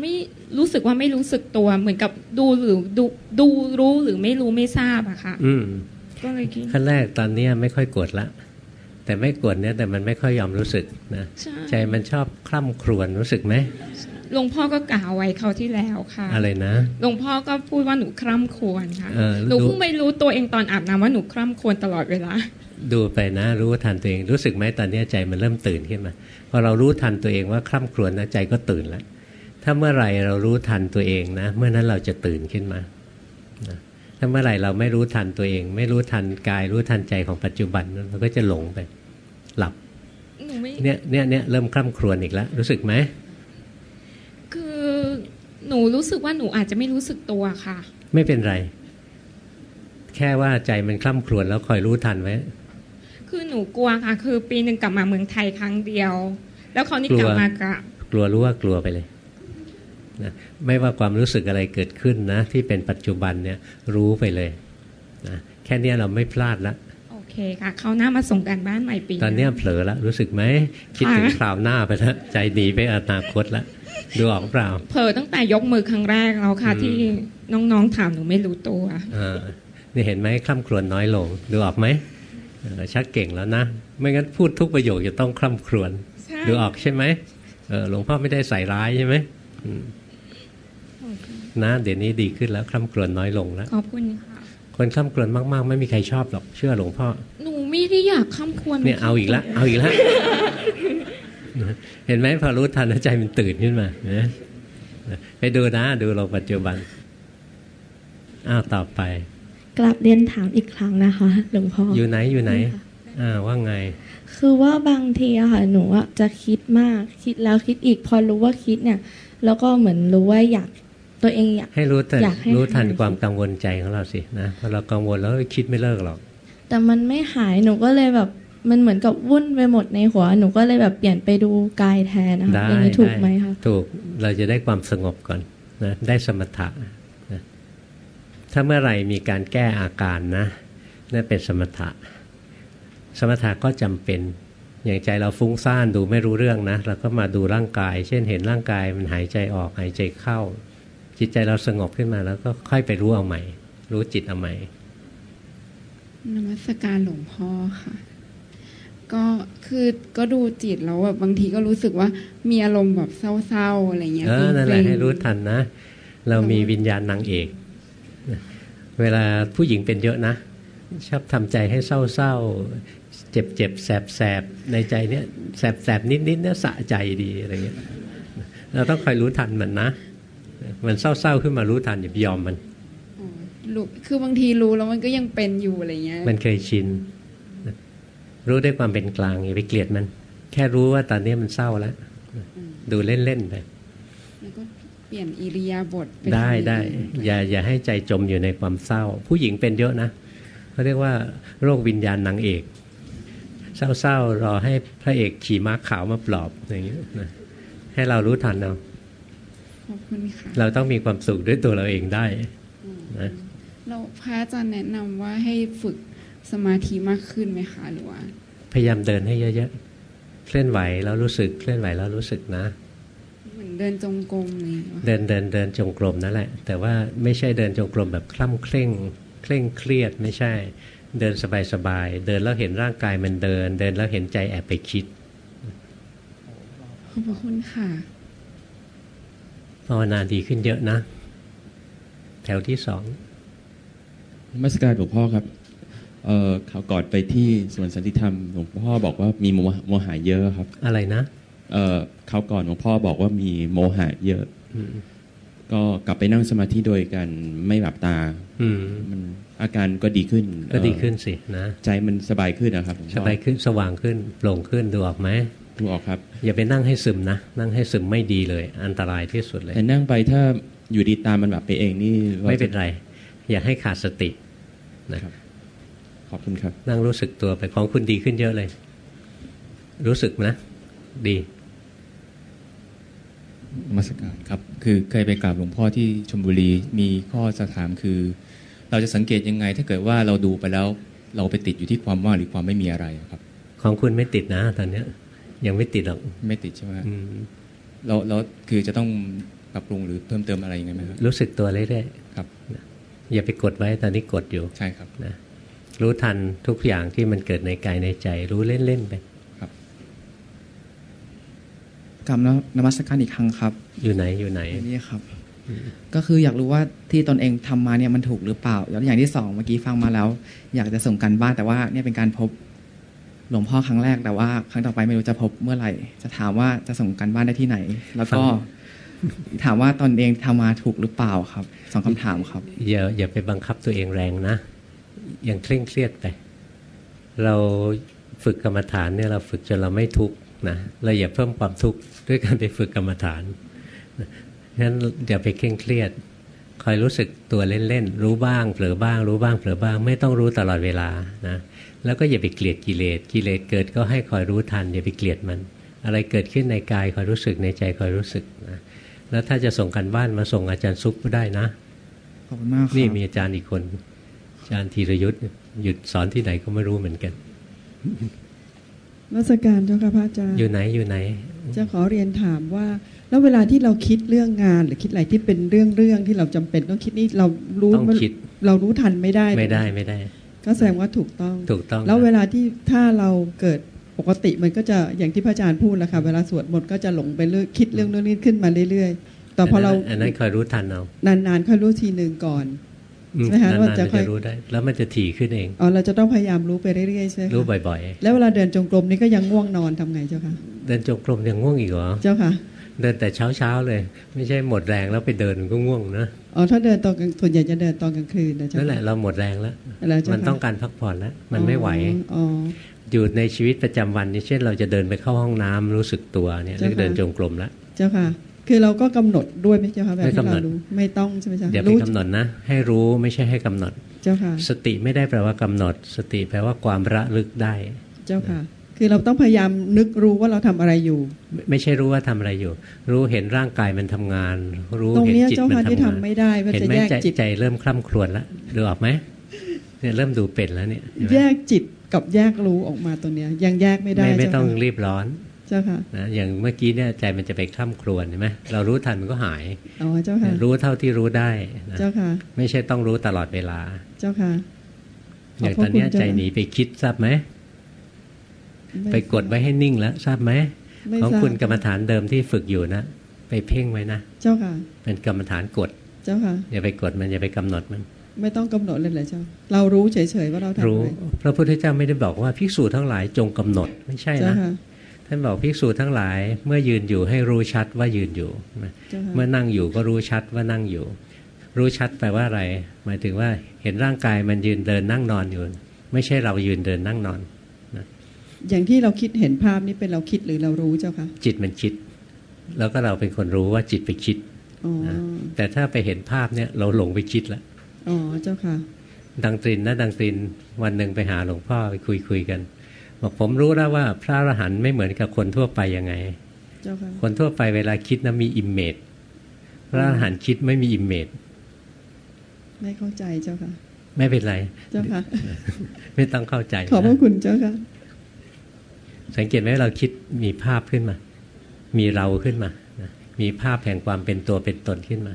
ไม่รู้สึกว่าไม่รู้สึกตัว เหมือนกับดูหรือดูดูรู้หรือไม่รู้ไม่ทราบอะค่ะ อืมก็เลยคิดขั้นแรกตอนนี้ไม่ค่อยกดละ แต่ไม่กดเนี่ยแต่มันไม่ค่อยยอมรู้สึกนะใจมันชอบคล่ำครวญรู้สึกไหม หลวงพ่อก็กล่าวไว้เขาที่แล้วค่ะ อะไรนะหลวงพ่อก็พูดว่าหนูคร่ำควรค่ะหนูเพิ่งไม่รู้ตัวเองตอนอาบน้ำว่าหนูคร่ำควรตลอดเวลาดูไปนะ รู้ทันตัวเองรู้สึกไหมตอนนี้ใจมันเริ่มตื่นขึ้นมาพอเรารู้ทันตัวเองว่าคร่ำครวญนะใจก็ตื่นแล้วถ้าเมื่อไหร่เรารู้ทันตัวเองนะ เมื่อนั้นเราจะตื่นขึ้นมาถ้าเมื่อไหร่เราไม่รู้ทันตัวเอง ไม่รู้ทันกาย รู้ทันใจของปัจจุบันเราก็จะหลงไป หลับเนี่ยเนี่ยเนี่ยเริ่มคร่ำครวญอีกแล้วรู้สึกไหม หนูรู้สึกว่าหนูอาจจะไม่รู้สึกตัวค่ะ ไม่เป็นไร แค่ว่าใจมันคล่ำครวญแล้วคอยรู้ทันไว้ คือหนูกลัวค่ะ คือปีหนึ่งกลับมาเมืองไทยครั้งเดียว แล้วคราวนี้กลับมากะกลัวรู้ว่ากลัวไปเลยนะไม่ว่าความรู้สึกอะไรเกิดขึ้นนะ ที่เป็นปัจจุบันเนี่ยรู้ไปเลยนะแค่นี้เราไม่พลาดละโอเคค่ะเขาหน้ามาส่งการบ้านใหม่ปี ตอนนี้เผลอแล้วรู้สึกไหมคิดถึงคราวหน้าไปแล้วใจหนีไปอนาคตแล้ว ดูออกเปล่าเผลอตั้งแต่ยกมือครั้งแรกแล้วค่ะ ที่น้องๆถามหนูไม่รู้ตัวอ่านี่เห็นไหมคล่ำครวญน้อยลง ดูออกไหมชักเก่งแล้วนะ ไม่งั้นพูดทุกประโยคจะต้องคล่ำครวญดูออกใช่ไหมเออหลวงพ่อไม่ได้ใส่ร้ายใช่ไหมนะเดี๋ยวนี้ดีขึ้นแล้วคล่ำครวญน้อยลงแล้วขอบคุณค่ะคนคล่ำครวญมากๆ ไม่มีใครชอบหรอกเชื่อหลวงพ่อหนูไม่ได้อยากคล่ำครวญเนี่ยเอาอีกแล้วเอาอีกแล้ว เห็นไหมพอรู้ทันใจมันตื่นขึ้นมาไปดูนะ ดูโลกปัจจุบัน อ้าวต่อไปกลับเรียนถามอีกครั้งนะคะ หลวงพ่ออยู่ไหนอยู่ไหน อ่าว่าไง คือว่าบางทีอะค่ะหนูอะจะคิดมากคิดแล้วคิดอีก พอรู้ว่าคิดเนี่ย แล้วก็เหมือนรู้ว่าอยากตัวเองอยากให้รู้แต่รู้ทันความกังวลใจของเราสินะพอเรากังวลแล้วคิดไม่เลิกหรอก แต่มันไม่หายหนูก็เลยแบบ มันเหมือนกับวุ่นไปหมดในหัว หนูก็เลยแบบเปลี่ยนไปดูกายแทนนะคะอย่างนี้ถูกไหมคะถูกเราจะได้ความสงบก่อนนะได้สมถะนะถ้าเมื่อไหร่มีการแก้อาการนะนั่นเป็นสมถะ สมถะก็จำเป็นอย่างใจเราฟุ้งซ่านดูไม่รู้เรื่องนะเราก็มาดูร่างกาย เช่นเห็นร่างกายมันหายใจออกหายใจเข้า จิตใจเราสงบขึ้นมาแล้วก็ค่อยไปรู้เอาใหม่ รู้จิตเอาใหม่นมัสการหลวงพ่อค่ะ ก็คือก็ดูจิตแล้วแบบบางทีก็รู้สึกว่ามีอารมณ์แบบเศร้าๆอะไรเงี้ยเออนั่นแหละให้รู้ทันนะ เรามีวิญญาณนางเอก เวลาผู้หญิงเป็นเยอะนะ ชอบทำใจให้เศร้าๆ เจ็บเจ็บแสบแสบในใจเนี้ยแสบแสบนิดนิดเนี่ยสะใจดีอะไรเงี้ยเราต้องคอยรู้ทันมันนะ มันเศร้าๆขึ้นมารู้ทันอย่าไปยอมมันรู้คือ บางทีรู้แล้วมันก็ยังเป็นอยู่อะไรเงี้ย มันเคยชิน รู้ด้วยความเป็นกลางอย่าไปเกลียดมัน แค่รู้ว่าตอนนี้มันเศร้าแล้ว ดูเล่น ๆ ไปแล้วก็เปลี่ยนอิริยาบถได้ได้อย่าอย่าให้ใจจมอยู่ในความเศร้า ผู้หญิงเป็นเยอะนะเขาเรียกว่าโรควิญญาณนางเอก เศร้าๆรอให้พระเอกขี่ม้าขาวมาปลอบอย่างเงี้ยให้เรารู้ทันเอาเราต้องมีความสุขด้วยตัวเราเองได้นะเราพระอาจารย์แนะนำว่าให้ฝึกสมาธิมากขึ้นไหมคะหรือว่า พยายามเดินให้เยอะๆ เคลื่อนไหวแล้วรู้สึก เคลื่อนไหวแล้วรู้สึกนะเหมือนเดินจงกรมเลยเดินเดินเดินจงกรมนั่นแหละ แต่ว่าไม่ใช่เดินจงกรมแบบคล่ำเคร่ง เคร่งเครียดไม่ใช่ เดินสบายๆ เดินแล้วเห็นร่างกายมันเดิน เดินแล้วเห็นใจแอบไปคิด ขอบคุณค่ะภาวนาดีขึ้นเยอะนะ แถวที่สองมัสการหลวงพ่อครับ เออข่าวก่อนไปที่สวนสันติธรรมหลวงพ่อบอกว่ามีโมหะเยอะครับ อะไรนะเออข่าวก่อนหลวงพ่อบอกว่ามีโมหะเยอะก็กลับไปนั่งสมาธิโดยการไม่หลับตา อืมันอาการก็ดีขึ้น ก็ดีขึ้นสินะใจมันสบายขึ้นนะครับสบายขึ้นสว่างขึ้นโปร่งขึ้นดูออกไหมดูออกครับ อย่าไปนั่งให้ซึมนะนั่งให้ซึมไม่ดีเลย อันตรายที่สุดเลยแต่นั่งไปถ้าอยู่ดีตามมันแบบไปเองนี่ไม่เป็นไร อย่าให้ขาดสตินะครับ ขอบคุณครับ นั่งรู้สึกตัวไปของคุณดีขึ้นเยอะเลย รู้สึกนะ ดีมาสการครับ คือเคยไปกราบหลวงพ่อที่ชมบุรีมีข้อจะถามคือ เราจะสังเกตยังไง ถ้าเกิดว่าเราดูไปแล้ว เราไปติดอยู่ที่ความว่างหรือความไม่มีอะไรครับ ของคุณไม่ติดนะ ตอนเนี้ย ยังไม่ติดหรอกไม่ติดใช่ไหมเราเราคือจะต้องปรับปรุงหรือเพิ่มเติมอะไรยังไงไหมครับรู้สึกตัวเรื่อยๆครับอย่าไปกดไว้ตอนนี้กดอยู่ใช่ครับนะ รู้ทันทุกอย่างที่มันเกิดในกายในใจ รู้เล่นๆไปครับกลับแล้วนมัสการอีกครั้งครับ อยู่ไหนอยู่ไหนนี่ครับ ก็คืออยากรู้ว่าที่ตนเองทำมาเนี่ยมันถูกหรือเปล่า แล้วอย่างที่สองเมื่อกี้ฟังมาแล้ว อยากจะส่งกันบ้านแต่ว่าเนี่ยเป็นการพบหลวงพ่อครั้งแรกแต่ว่า ครั้งต่อไปไม่รู้จะพบเมื่อไหร่ จะถามว่าจะส่งกันบ้านได้ที่ไหน แล้วก็ถามว่าตอนเองทำมาถูกหรือเปล่าครับสองคำถามครับอย่าอย่าไปบังคับตัวเองแรงนะ ยังเคร่งเครียดไป เราฝึกกรรมฐานเนี่ยเราฝึกจนเราไม่ทุกข์นะเราอย่าเพิ่มความทุกข์ด้วยการไปฝึกกรรมฐานงั้นอย่าไปเคร่งเครียด คอยรู้สึกตัวเล่นๆรู้บ้างเผลอบ้าง รู้บ้างเผลอบ้าง ไม่ต้องรู้ตลอดเวลานะแล้วก็อย่าไปเกลียดกิเลสกิเลสเกิดก็ให้คอยรู้ทันอย่าไปเกลียดมัน อะไรเกิดขึ้นในกายคอยรู้สึกในใจคอยรู้สึกนะแล้วถ้าจะส่งกันบ้านมาส่งอาจารย์ซุปก็ได้นะขอบคุณมากครับนี่มีอาจารย์อีกคนอา จารย์ธีรยุทธ์หยุดสอนที่ไหนก็ไม่รู้เหมือนกันรัศการเจ้าค่ะพระอาจารย์ อยู่ไหนอยู่ไหน จะขอเรียนถามว่า แล้วเวลาที่เราคิดเรื่องงาน หรือคิดอะไรที่เป็นเรื่องเรื่องที่เราจำเป็นต้องคิดนี่เรารู้เรารู้ทันไม่ได้ไม่ได้ไม่ได้ ก็แสดงว่าถูกต้องถูกต้อง แล้วเวลาที่ถ้าเราเกิดปกติมันก็จะอย่างที่พระอาจารย์พูดแหละค่ะเวลาสวดมนต์ก็จะหลงไปเรื่อยคิดเรื่องนี้ขึ้นมาเรื่อยๆแต่พอเราอันนั้นคอยรู้ทันเอานานๆค่อยรู้ทีหนึ่งก่อน ใช่ไหมคะว่าจะค่อยรู้ได้ แล้วมันจะถี่ขึ้นเองอ๋อเราจะต้องพยายามรู้ไปเรื่อยๆใช่ไหมรู้บ่อยๆ แล้วเวลาเดินจงกรมนี่ก็ยังง่วงนอนทำไงเจ้าค่ะ เดินจงกรมยังง่วงอีกเหรอเจ้าค่ะ เดินแต่เช้าเช้าเลย ไม่ใช่หมดแรงแล้วไปเดินก็ง่วงนะอ๋อถ้าเดินตอนกลางส่วนใหญ่จะเดินตอนกลางคืนนะจ๊ะนั่นแหละเราหมดแรงแล้วมันต้องการพักผ่อนแล้วมันไม่ไหวอยู่ในชีวิตประจำวันนี่เช่น เราจะเดินไปเข้าห้องน้ำรู้สึกตัวเนี่ยเรียกเดินจงกรมแล้วเจ้าค่ะ คือเราก็กำหนดด้วยไหมเจ้าค่ะแบบที่เรารู้ไม่ต้องใช่ไหมจ๊ะเดี๋ยวไปกำหนดนะ ให้รู้ไม่ใช่ให้กำหนด เจ้าค่ะ สติไม่ได้แปลว่ากำหนด สติแปลว่าความระลึกได้ เจ้าค่ะ คือเราต้องพยายามนึกรู้ว่าเราทำอะไรอยู่ ไม่ใช่รู้ว่าทำอะไรอยู่ รู้เห็นร่างกายมันทำงาน รู้เห็นจิตมันทำงานทำไม่ได้เห็นไหมจิตใจเริ่มคล่ำครวญแล้วดูออกไหมเนี่ยเริ่มดูเป็นแล้วเนี่ย แยกจิตกับแยกรู้ออกมาตัวเนี้ยยังแยกไม่ได้ไม่ต้องรีบร้อน เจ้าค่ะนะอย่างเมื่อกี้เนี่ยใจมันจะไปคล่ำครวญใช่ไหมเรารู้ทันมันก็หายอ๋อเจ้าค่ะรู้เท่าที่รู้ได้เจ้าค่ะ ไม่ใช่ต้องรู้ตลอดเวลา เจ้าค่ะอย่างตอนนี้ใจหนีไปคิดทราบไหมไปกดไว้ให้นิ่งแล้วทราบไหมของคุณกรรมฐานเดิมที่ฝึกอยู่นะไปเพ่งไว้นะเจ้าค่ะ เป็นกรรมฐานกด เจ้าค่ะอย่าไปกดมันอย่าไปกำหนดมันไม่ต้องกำหนดเลยเลยเจ้า เรารู้เฉยๆว่าเราทำอะไรรู้ พระพุทธเจ้าไม่ได้บอกว่าภิกษุทั้งหลายจงกำหนดไม่ใช่นะ ท่านบอกภิกษุทั้งหลายเมื่อยืนอยู่ให้รู้ชัดว่ายืนอยู่เมื่อนั่งอยู่ก็รู้ชัดว่านั่งอยู่ รู้ชัดแปลว่าอะไร หมายถึงว่าเห็นร่างกายมันยืนเดินนั่งนอนอยู่ ไม่ใช่เรายืนเดินนั่งนอนอย่างที่เราคิดเห็นภาพนี้เป็นเราคิดหรือเรารู้เจ้าคะจิตมันคิด แล้วก็เราเป็นคนรู้ว่าจิตไปคิดแต่ถ้าไปเห็นภาพเนี่ยเราหลงไปคิดแล้วอ๋อเจ้าค่ะ ดังตรินนะดังตรินวันหนึ่งไปหาหลวงพ่อไปคุยคุยกัน บอกผมรู้แล้วว่าพระอรหันต์ไม่เหมือนกับคนทั่วไปยังไงเจ้าค่ะคนทั่วไปเวลาคิดนะมี image พระอรหันต์คิดไม่มี imageไม่เข้าใจเจ้าค่ะ ไม่เป็นไร เจ้าค่ะ ไม่ต้องเข้าใจ ขอบพระคุณเจ้าค่ะ สังเกตไหมเราคิดมีภาพขึ้นมา มีเราขึ้นมา มีภาพแห่งความเป็นตัวเป็นตนขึ้นมา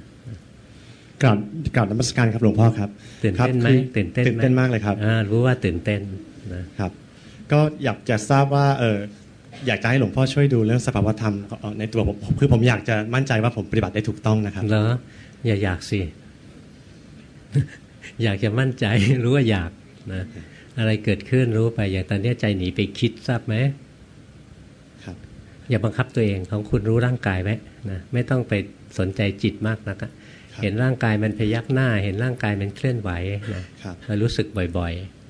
กราบกราบนมัสการครับหลวงพ่อครับตื่นเต้นไหมตื่นเต้นตื่นเต้นมากเลยครับรู้ว่าตื่นเต้นนะครับ ก็อยากจะทราบว่าเอออยากจะให้หลวงพ่อช่วยดูเรื่องสภาวธรรมในตัวผมคือผมอยากจะมั่นใจว่าผมปฏิบัติได้ถูกต้องนะครับเหรออย่าอยากสิอยากจะมั่นใจรู้ว่าอยากนะอะไรเกิดขึ้นรู้ไปอย่างตอนนี้ใจหนีไปคิดทราบไหมอย่าบังคับตัวเองของคุณรู้ร่างกายไว้นะไม่ต้องไปสนใจจิตมากนักเห็นร่างกายมันพยักหน้า เห็นร่างกายมันเคลื่อนไหวนะเรารู้สึกบ่อยๆ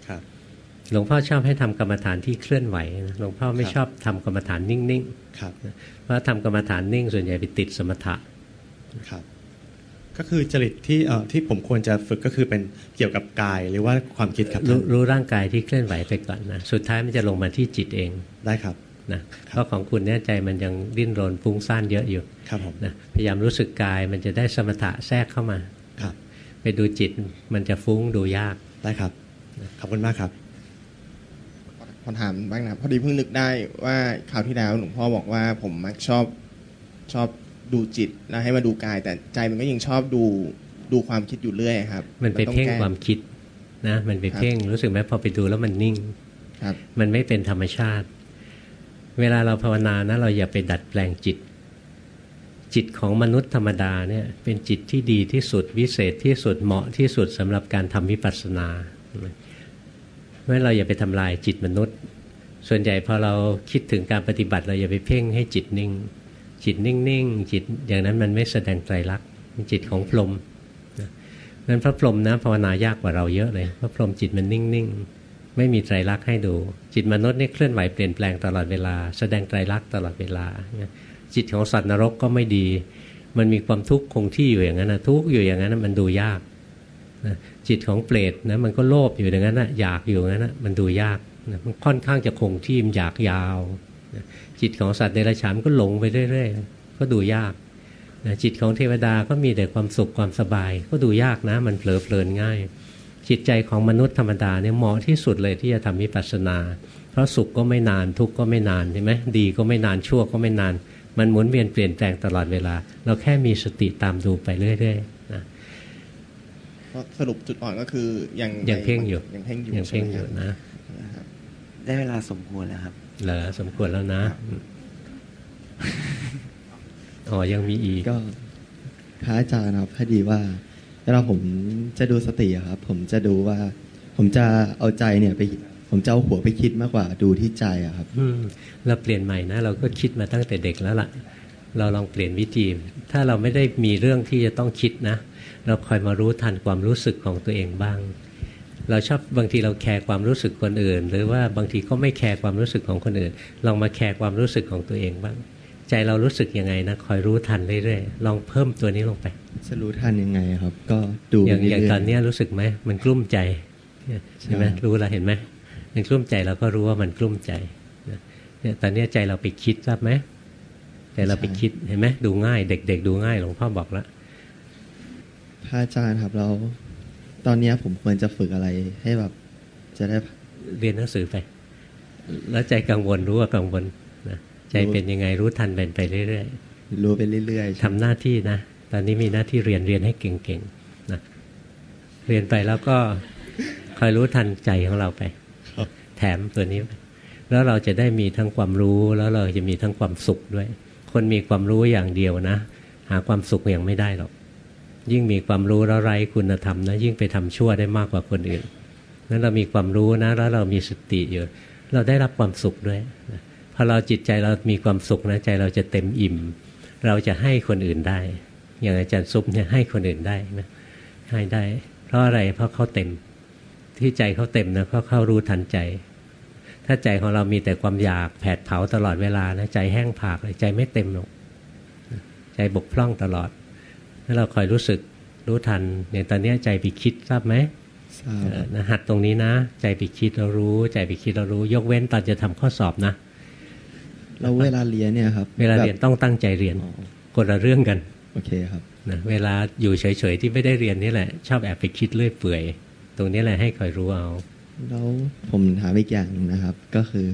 หลวงพ่อชอบให้ทำกรรมฐานที่เคลื่อนไหวหลวงพ่อไม่ชอบทำกรรมฐานนิ่งๆเพราะทำกรรมฐานนิ่งส่วนใหญ่ไปติดสมถะครับก็คือจริตที่เอ่อที่ผมควรจะฝึกก็คือเป็นเกี่ยวกับกายหรือว่าความคิดครับรรู้ร่างกายที่เคลื่อนไหวไปก่อนนะสุดท้ายมันจะลงมาที่จิตเองได้ครับนะเพราะของคุณเนี่ยใจมันยังดิ้นรนฟุ้งซ่านเยอะอยู่ครับผมนะพยายามรู้สึกกายมันจะได้สมถะแทรกเข้ามาครับ ไปดูจิตมันจะฟุ้งดูยากได้ครับขอบคุณมากครับ ขอถามบ้างนะพอดีเพิ่งนึกได้ว่าคราวที่แล้วหลวงพ่อบอกว่าผมมักชอบชอบดูจิตแล้วให้มาดูกาย แต่ใจมันก็ยังชอบดูดูความคิดอยู่เรื่อยครับ มันไปเพ่งความคิดนะมันไปเพ่งรู้สึกไหมพอไปดูแล้วมันนิ่งมันไม่เป็นธรรมชาติ เวลาเราภาวนานะเราอย่าไปดัดแปลงจิต จิตของมนุษย์ธรรมดาเนี่ยเป็นจิตที่ดีที่สุดวิเศษที่สุดเหมาะที่สุดสำหรับการทำวิปัสสนา เพราะเราอย่าไปทำลายจิตมนุษย์ ส่วนใหญ่พอเราคิดถึงการปฏิบัติ เราอย่าไปเพ่งให้จิตนิ่ง จิตนิ่งๆจิตอย่างนั้นมันไม่แสดงไตรลักษณ์จิตของพรหมนั้นพระพรหมนะภาวนายากกว่าเราเยอะเลยพระพรหมจิตมันนิ่งๆไม่มีไตรลักษณ์ให้ดู จิตมนุษย์นี่เคลื่อนไหวเปลี่ยนแปลงตลอดเวลา แสดงไตรลักษณ์ตลอดเวลา จิตของสัตว์นรกก็ไม่ดี มันมีความทุกข์คงที่อยู่อย่างนั้นนะทุกข์อยู่อย่างนั้นมันดูยาก จิตของเปรตนะมันก็โลภอยู่อย่างนั้นนะอยากอยู่อย่างนั้นนะมันดูยากนะมันค่อนข้างจะคงที่มันอยากยาวจิตของสัตว์เดรัจฉานก็หลงไปเรื่อยๆก็ดูยากจิตของเทวดาก็มีแต่ความสุขความสบาย ก็ดูยากนะ มันเผลอเพลินง่าย จิตใจของมนุษย์ธรรมดาเนี่ยเหมาะที่สุดเลยที่จะทำวิปัสสนา เพราะสุขก็ไม่นานทุกข์ก็ไม่นานใช่ไหมดีก็ไม่นานชั่วก็ไม่นาน มันหมุนเวียนเปลี่ยนแปลงตลอดเวลา เราแค่มีสติตามดูไปเรื่อยๆ นะสรุปจุดอ่อนก็คือยังยังเพ่งอยู่ยังเพ่งอยู่ยังเพ่งอยู่นะได้เวลาสมควรแล้วครับเหรอสมควรแล้วนะอ๋อยังมีอีกก็พระอาจารย์ครับพอดีว่าเวลาผมจะดูสติครับ ผมจะดูว่า ผมจะเอาใจเนี่ยไป ผมจะเอาหัวไปคิดมากกว่าดูที่ใจอะครับ อืมเราเปลี่ยนใหม่นะ เราก็คิดมาตั้งแต่เด็กแล้วล่ะ เราลองเปลี่ยนวิธี ถ้าเราไม่ได้มีเรื่องที่จะต้องคิดนะ เราคอยมารู้ทันความรู้สึกของตัวเองบ้าง เราชอบบางทีเราแคร์ความรู้สึกคนอื่น หรือว่าบางทีก็ไม่แคร์ความรู้สึกของคนอื่น ลองมาแคร์ความรู้สึกของตัวเองบ้าง ใจเรารู้สึกยังไงนะคอยรู้ทันเรื่อยๆลองเพิ่มตัวนี้ลงไปจะรู้ทันยังไงครับ ก็ดูอย่างอย่างตอนนี้รู้สึกไหมมันกลุ้มใจใช่ไหมรู้แล้วเห็นไหมมันกลุ้มใจเราก็รู้ว่ามันกลุ้มใจเนี่ยตอนนี้ใจเราไปคิดทราบไหม ใจเราไปคิดเห็นไหมดูง่าย เด็ก ๆ ดูง่ายหลวงพ่อบอกแล้วพระอาจารย์ครับเรา ตอนนี้ผมควรจะฝึกอะไรให้แบบ จะได้เรียนหนังสือไป แล้วใจกังวลรู้ว่ากังวลนะใจเป็นยังไงรู้ทันเป็นไปเรื่อยๆรู้ไปเรื่อยๆทำหน้าที่นะตอนนี้มีหน้าที่เรียนเรียนให้เก่งๆนะเรียนไปแล้วก็คอยรู้ทันใจของเราไปแถมตัวนี้ แล้วเราจะได้มีทั้งความรู้แล้วเราจะมีทั้งความสุขด้วย คนมีความรู้อย่างเดียวนะ หาความสุขยังไม่ได้หรอก ยิ่งมีความรู้แล้วไรคุณธรรมนะ ยิ่งไปทำชั่วได้มากกว่าคนอื่นนั้นเรามีความรู้นะ แล้วเรามีสติอยู่ เราได้รับความสุขด้วยพอเราจิตใจเรามีความสุขนะใจเราจะเต็มอิ่ม เราจะให้คนอื่นได้ อย่างอาจารย์ซุปเนี่ยให้คนอื่นได้นะให้ได้ เพราะอะไรเพราะเขาเต็ม ที่ใจเขาเต็มนะเขาเข้ารู้ทันใจ ถ้าใจของเรามีแต่ความอยากแผดเผาตลอดเวลานะใจแห้งผากเลยใจไม่เต็มหรอกใจบกพร่องตลอดถ้าเราคอยรู้สึกรู้ทันอย่างตอนนี้ใจไปคิดทราบไหมนะหัดตรงนี้นะ ใจไปคิดเรารู้ ใจไปคิดเรารู้ ยกเว้นตอนจะทำข้อสอบนะเราเวลาเรียนเนี่ยครับ เวลาเรียนต้องตั้งใจเรียนคนละเรื่องกันโอเคครับนะเวลาอยู่เฉยๆที่ไม่ได้เรียนนี่แหละ ชอบแอบไปคิดเลื่อยเปื่อย ตรงนี้แหละให้คอยรู้เอา แล้วผมถามอีกอย่างนะครับ ก็คือ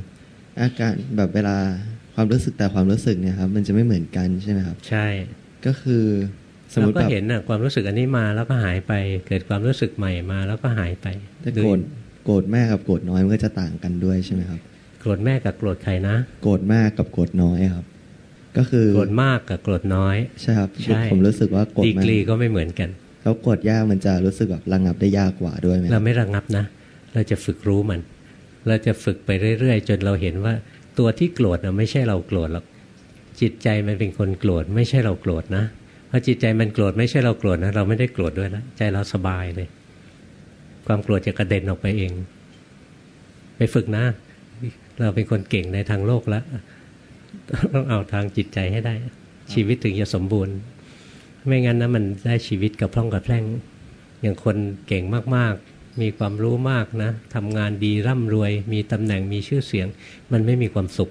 อาการแบบเวลาความรู้สึกแต่ความรู้สึกเนี่ยครับ มันจะไม่เหมือนกันใช่ไหมครับ ใช่ ก็คือสมมติก็เห็นนะความรู้สึกอันนี้มาแล้วก็หายไปเกิดความรู้สึกใหม่มาแล้วก็หายไปแต่โกรธโกรธแม่กับโกรธน้อยมันก็จะต่างกันด้วยใช่ไหมครับ โกรธแม่กับโกรธใครนะ โกรธแม่กับโกรธน้อยครับ ก็คือโกรธมากกับโกรธน้อยใช่ครับผมรู้สึกว่าโกรธดีกรีก็ไม่เหมือนกันแล้วกดยากมันจะรู้สึกแบบระงับได้ยากกว่าด้วยไหมเราไม่ระงับนะ เราจะฝึกรู้มัน เราจะฝึกไปเรื่อยๆ จนเราเห็นว่า ตัวที่โกรธนะไม่ใช่เราโกรธหรอกจิตใจมันเป็นคนโกรธไม่ใช่เราโกรธนะพอจิตใจมันโกรธไม่ใช่เราโกรธนะเราไม่ได้โกรธด้วยนะใจเราสบายเลย ความโกรธจะกระเด็นออกไปเอง ไปฝึกนะ เราเป็นคนเก่งในทางโลกแล้วต้องเอาทางจิตใจให้ได้ ชีวิตถึงจะสมบูรณ์ ไม่งั้นนะมันได้ชีวิตกับพร่องกับแพร่ง อย่างคนเก่งมาก มีความรู้มากนะทำงานดีร่ำรวย มีตำแหน่งมีชื่อเสียง มันไม่มีความสุข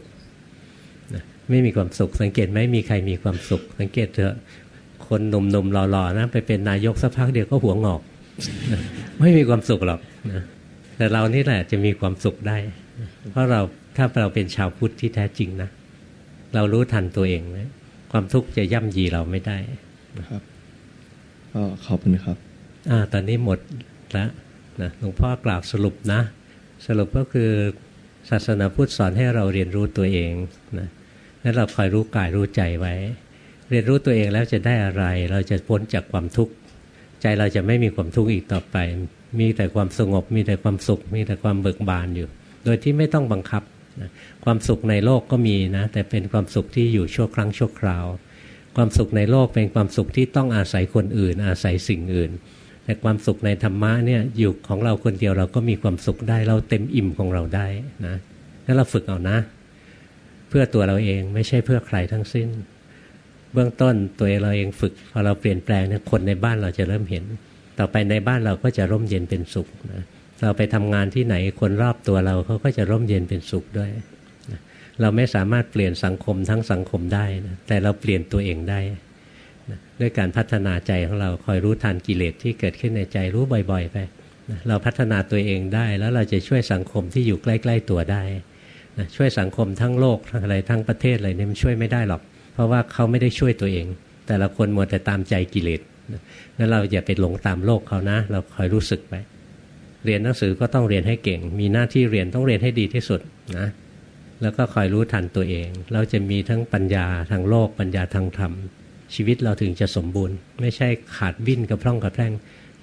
นะไม่มีความสุข สังเกตไหมมีใครมีความสุข สังเกตเถอะคนหนุ่มๆหล่อๆนะไปเป็นนายกสักพักเดียวก็หัวงอก ไม่มีความสุขหรอกนะแต่เรานี่แหละจะมีความสุขได้ เพราะเราถ้าเราเป็นชาวพุทธที่แท้จริงนะ เรารู้ทันตัวเองนะความทุกข์จะย่ำยีเราไม่ได้ครับก็ขอบคุณครับ อ่า ตอนนี้หมดแล้ว นะหลวงพ่อกล่าวสรุปนะ สรุปก็คือศาสนาพุทธสอนให้เราเรียนรู้ตัวเองนะแล้วเราคอยรู้กายรู้ใจไว้ เรียนรู้ตัวเองแล้วจะได้อะไร เราจะพ้นจากความทุกข์ใจเราจะไม่มีความทุกข์อีกต่อไป มีแต่ความสงบ มีแต่ความสุข มีแต่ความเบิกบานอยู่ โดยที่ไม่ต้องบังคับนะความสุขในโลกก็มีนะแต่เป็นความสุขที่อยู่ชั่วครั้งชั่วคราว ความสุขในโลกเป็นความสุขที่ต้องอาศัยคนอื่น อาศัยสิ่งอื่น แต่ความสุขในธรรมะเนี่ยอยู่ของเราคนเดียวเราก็มีความสุขได้ เราเต็มอิ่มของเราได้นะแล้วเราฝึกเอานะ เพื่อตัวเราเองไม่ใช่เพื่อใครทั้งสิ้น เบื้องต้นตัวเราเองฝึกพอเราเปลี่ยนแปลงเนี่ยคนในบ้านเราจะเริ่มเห็น ต่อไปในบ้านเราก็จะร่มเย็นเป็นสุขนะเราไปทำงานที่ไหนคนรอบตัวเราเขาก็จะร่มเย็นเป็นสุขด้วยเราไม่สามารถเปลี่ยนสังคมทั้งสังคมได้นะแต่เราเปลี่ยนตัวเองได้ ด้วยการพัฒนาใจของเราคอยรู้ทันกิเลสที่เกิดขึ้นในใจรู้บ่อย ๆ ไปเราพัฒนาตัวเองได้แล้วเราจะช่วยสังคมที่อยู่ใกล้ ๆ ตัวได้นะช่วยสังคมทั้งโลกอะไรทั้งประเทศอะไรนี่มันช่วยไม่ได้หรอก เพราะว่าเขาไม่ได้ช่วยตัวเอง แต่ละคนมัวแต่ตามใจกิเลสนั้นเราอย่าไปหลงตามโลกเขานะ เราคอยรู้สึกไปเรียนหนังสือก็ต้องเรียนให้เก่ง มีหน้าที่เรียนต้องเรียนให้ดีที่สุดนะแล้วก็คอยรู้ทันตัวเอง เราจะมีทั้งปัญญาทางโลกปัญญาทางธรรม ชีวิตเราถึงจะสมบูรณ์ ไม่ใช่ขาดวิ่นกับพร่องกับแพร่ง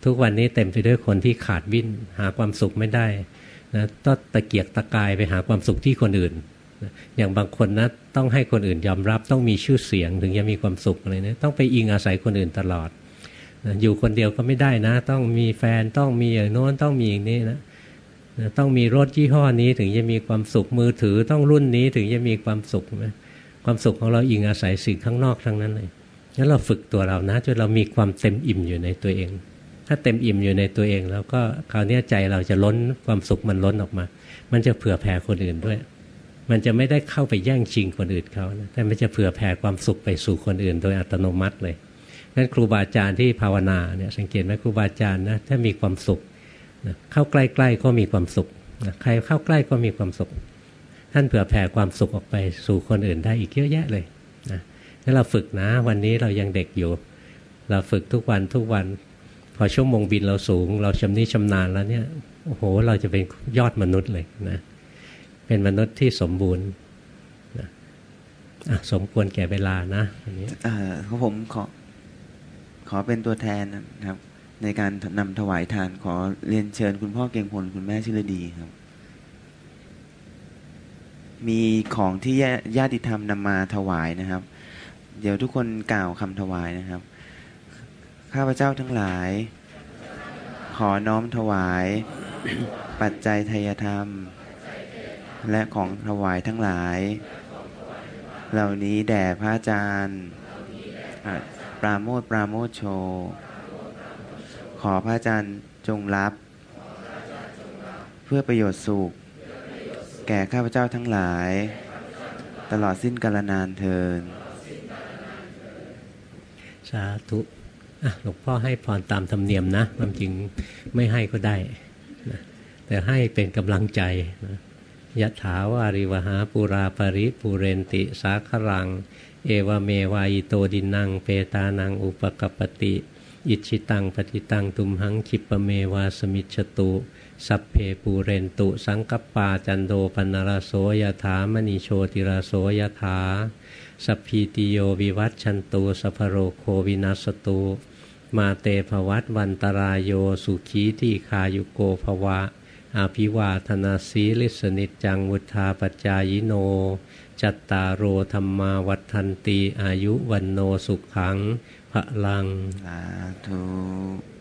ทุกวันนี้เต็มไปด้วยคนที่ขาดวิ่นหาความสุขไม่ได้นะต้องตะเกียกตะกายไปหาความสุขที่คนอื่นอย่างบางคนนะต้องให้คนอื่นยอมรับ ต้องมีชื่อเสียงถึงจะมีความสุขอะไรเนี่ยต้องไปอิงอาศัยคนอื่นตลอดอยู่คนเดียวก็ไม่ได้นะ ต้องมีแฟนต้องมีอย่างโน้นต้องมีอย่างนี้นะต้องมีรถยี่ห้อนี้ถึงจะมีความสุขมือถือต้องรุ่นนี้ถึงจะมีความสุขไหมความสุขของเราอิงอาศัยสิ่งข้างนอกทั้งนั้นเลย งั้นเราฝึกตัวเรานะจนเรามีความเต็มอิ่มอยู่ในตัวเอง ถ้าเต็มอิ่มอยู่ในตัวเอง แล้วก็คราวนี้ใจเราจะล้นความสุขมันล้นออกมา มันจะเผื่อแผ่คนอื่นด้วย มันจะไม่ได้เข้าไปแย่งชิงคนอื่นเขานะแต่มันจะเผื่อแผ่ความสุขไปสู่คนอื่น โดยอัตโนมัติเลยนั้นครูบาอาจารย์ที่ภาวนาเนี่ยสังเกตไหมครูบาอาจารย์นะถ้ามีความสุขเข้าใกล้ๆก็มีความสุขใครเข้าใกล้ก็มีความสุข ท่านเผื่อแผ่ความสุขออกไปสู่คนอื่นได้อีกเยอะแยะเลย ถ้าเราฝึกนะ วันนี้เรายังเด็กอยู่ เราฝึกทุกวันทุกวัน พอชั่วโมงบินเราสูง เราชำนิชำนาญแล้วเนี่ยโอ้โหเราจะเป็นยอดมนุษย์เลยนะเป็นมนุษย์ที่สมบูรณ์นะสมควรแก่เวลานะวันนี้เขาผมขอขอเป็นตัวแทนนะครับ ในการนำถวายทานขอเรียนเชิญคุณพ่อเก่งพลคุณแม่ชิรดีครับ มีของที่ญาติธรรมนำมาถวายนะครับ เดี๋ยวทุกคนกล่าวคำถวายนะครับ ข้าพเจ้าทั้งหลาย ขอน้อมถวาย ปัจจัยทยธรรม และของถวายทั้งหลาย เหล่านี้แด่พระอาจารย์ปราโมทปราโมทโช ขอพระอาจารย์จงรับ เพื่อประโยชน์สุข แก่ข้าพเจ้าทั้งหลาย ตลอดสิ้นกาลนานเทิน สาธุหลวงพ่อให้พรตามธรรมเนียมนะความจริงไม่ให้ก็ได้นะแต่ให้เป็นกำลังใจนะยะถาวาริวหาปุราปริปุเรนติ สาครัง เอวเมวายโตดินัง เปตานังอุปกปติ อิชิตังปฏิตังตุมหังคิปเมวาสมิชตุ สัพเพปูเรนตุ สังกปาจันโดปนรโสยถามณีโชติรโสยถา สัพพีติโยวิวัตชันตุสัพโรโควินัสตุมาเตภวัตวันตรายโยสุขีที่คายุโกภวะ อาภิวาธนาสีลิสนิจังวุธาปจายโน จัตตารโอธรรมาวัฏันตีอายุวันโนสุขังพระลังสาธุ